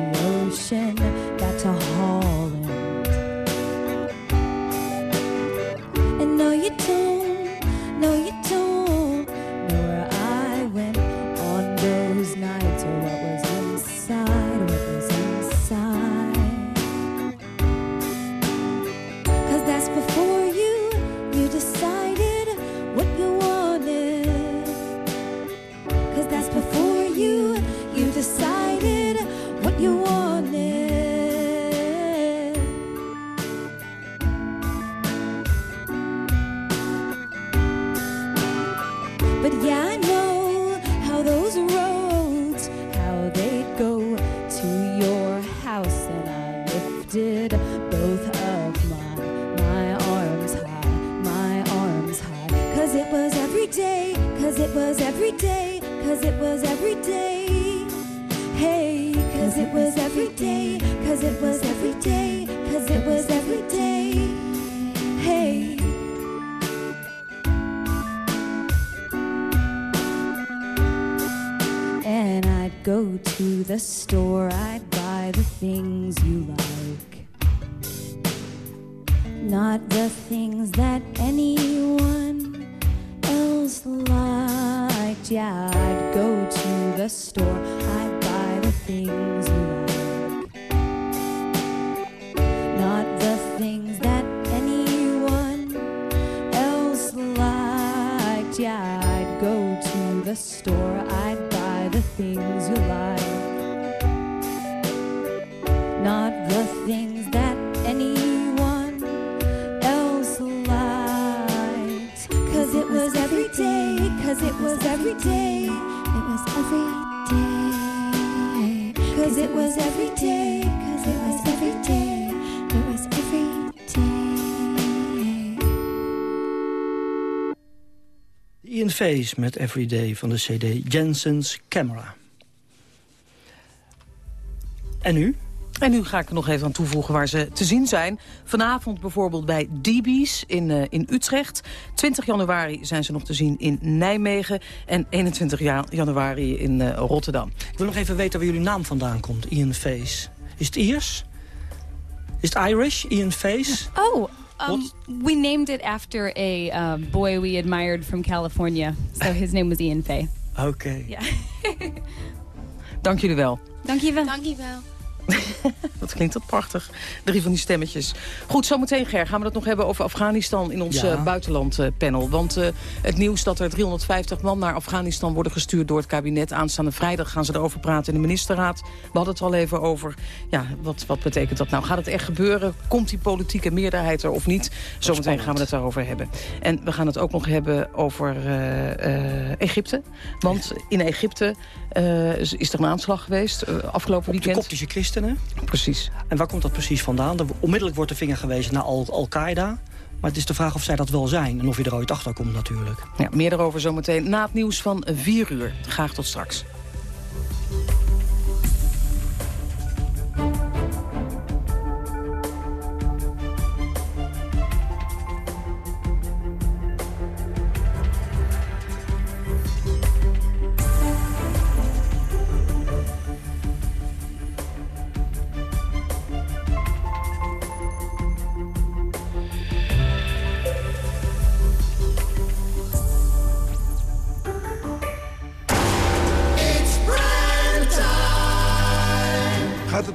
Every day, it was every day. Cause it was every day, cause it was every day, it was every day. Ian Face met Everyday van de cd Jensen's Camera. En nu? En nu ga ik er nog even aan toevoegen waar ze te zien zijn. Vanavond bijvoorbeeld bij DB's in, eh, in Utrecht. 20 januari zijn ze nog te zien in Nijmegen. En 21 ja- januari in eh, Rotterdam. Ik wil nog even weten waar jullie naam vandaan komt, Ian Face. Is het Iers? Is het Irish, Ian Face? Oh, um, we named it after a uh, boy we admired from California. So his name was Ian Fay. Oké. Ja. Dank jullie wel. Dankjewel. Dankjewel. Wat klinkt dat prachtig. Drie van die stemmetjes. Goed, zometeen Ger gaan we het nog hebben over Afghanistan in ons Ja. eh, buitenlandpanel. Want eh, het nieuws dat er 350 man naar Afghanistan worden gestuurd door het kabinet. Aanstaande vrijdag gaan ze erover praten in de ministerraad. We hadden het al even over, ja, wat, wat betekent dat nou? Gaat het echt gebeuren? Komt die politieke meerderheid er of niet? Zometeen gaan we het daarover hebben. En we gaan het ook nog hebben over eh, Egypte. Want in Egypte is er een aanslag geweest afgelopen De weekend. koptische christenen. Precies. En waar komt dat precies vandaan? Er, onmiddellijk wordt de vinger gewezen naar Al- Al-Qaeda. maar het is de vraag of zij dat wel zijn. En of je er ooit achter komt natuurlijk. Ja, meer daarover zometeen na het nieuws van 4 uur. Graag tot straks.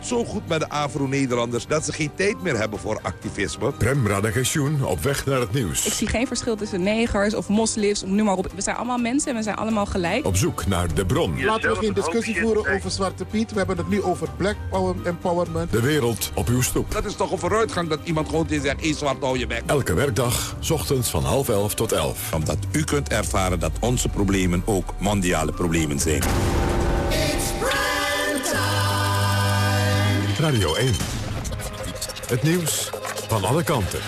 Gaat zo goed met de Afro-Nederlanders dat ze geen tijd meer hebben voor activisme? Prem Radagensjoen op weg naar het nieuws. Ik zie geen verschil tussen negers of moslims, noem maar op. We zijn allemaal mensen en we zijn allemaal gelijk. Op zoek naar de bron. Laten we geen discussie voeren over Zwarte Piet. We hebben het nu over Black Power Empowerment. De wereld op uw stoep. Dat is toch een vooruitgang dat iemand gewoon tegen zegt... hé, zwart, hou je bek. Elke werkdag, 's ochtends van half elf tot elf. Omdat u kunt ervaren dat onze problemen ook mondiale problemen zijn. Radio 1. Het nieuws van alle kanten.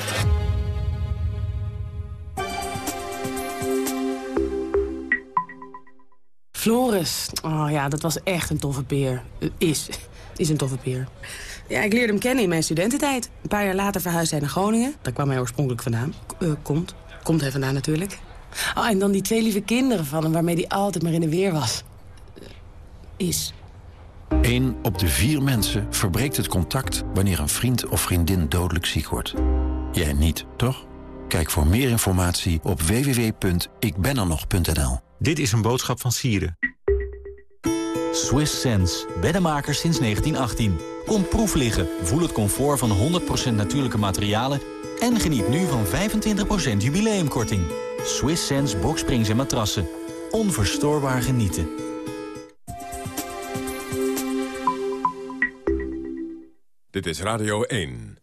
Floris, oh ja, dat was echt een toffe peer. Eh, Is, is een toffe peer. Ja, ik leerde hem kennen in mijn studententijd. Een paar jaar later verhuisde hij naar Groningen. Daar kwam hij oorspronkelijk vandaan. K- eh, komt. Komt hij vandaan natuurlijk. Oh, en dan die twee lieve kinderen van hem waarmee hij altijd maar in de weer was. Eh, Is. Eén op de vier mensen verbreekt het contact wanneer een vriend of vriendin dodelijk ziek wordt. Jij niet, toch? Kijk voor meer informatie op www.ikbenernog.nl. Dit is een boodschap van Sieren. Swiss Sense, beddenmakers sinds 1918. Kom proef liggen, voel het comfort van 100% natuurlijke materialen... en geniet nu van 25% jubileumkorting. Swiss Sense boksprings en matrassen. Onverstoorbaar genieten. Dit is Radio 1.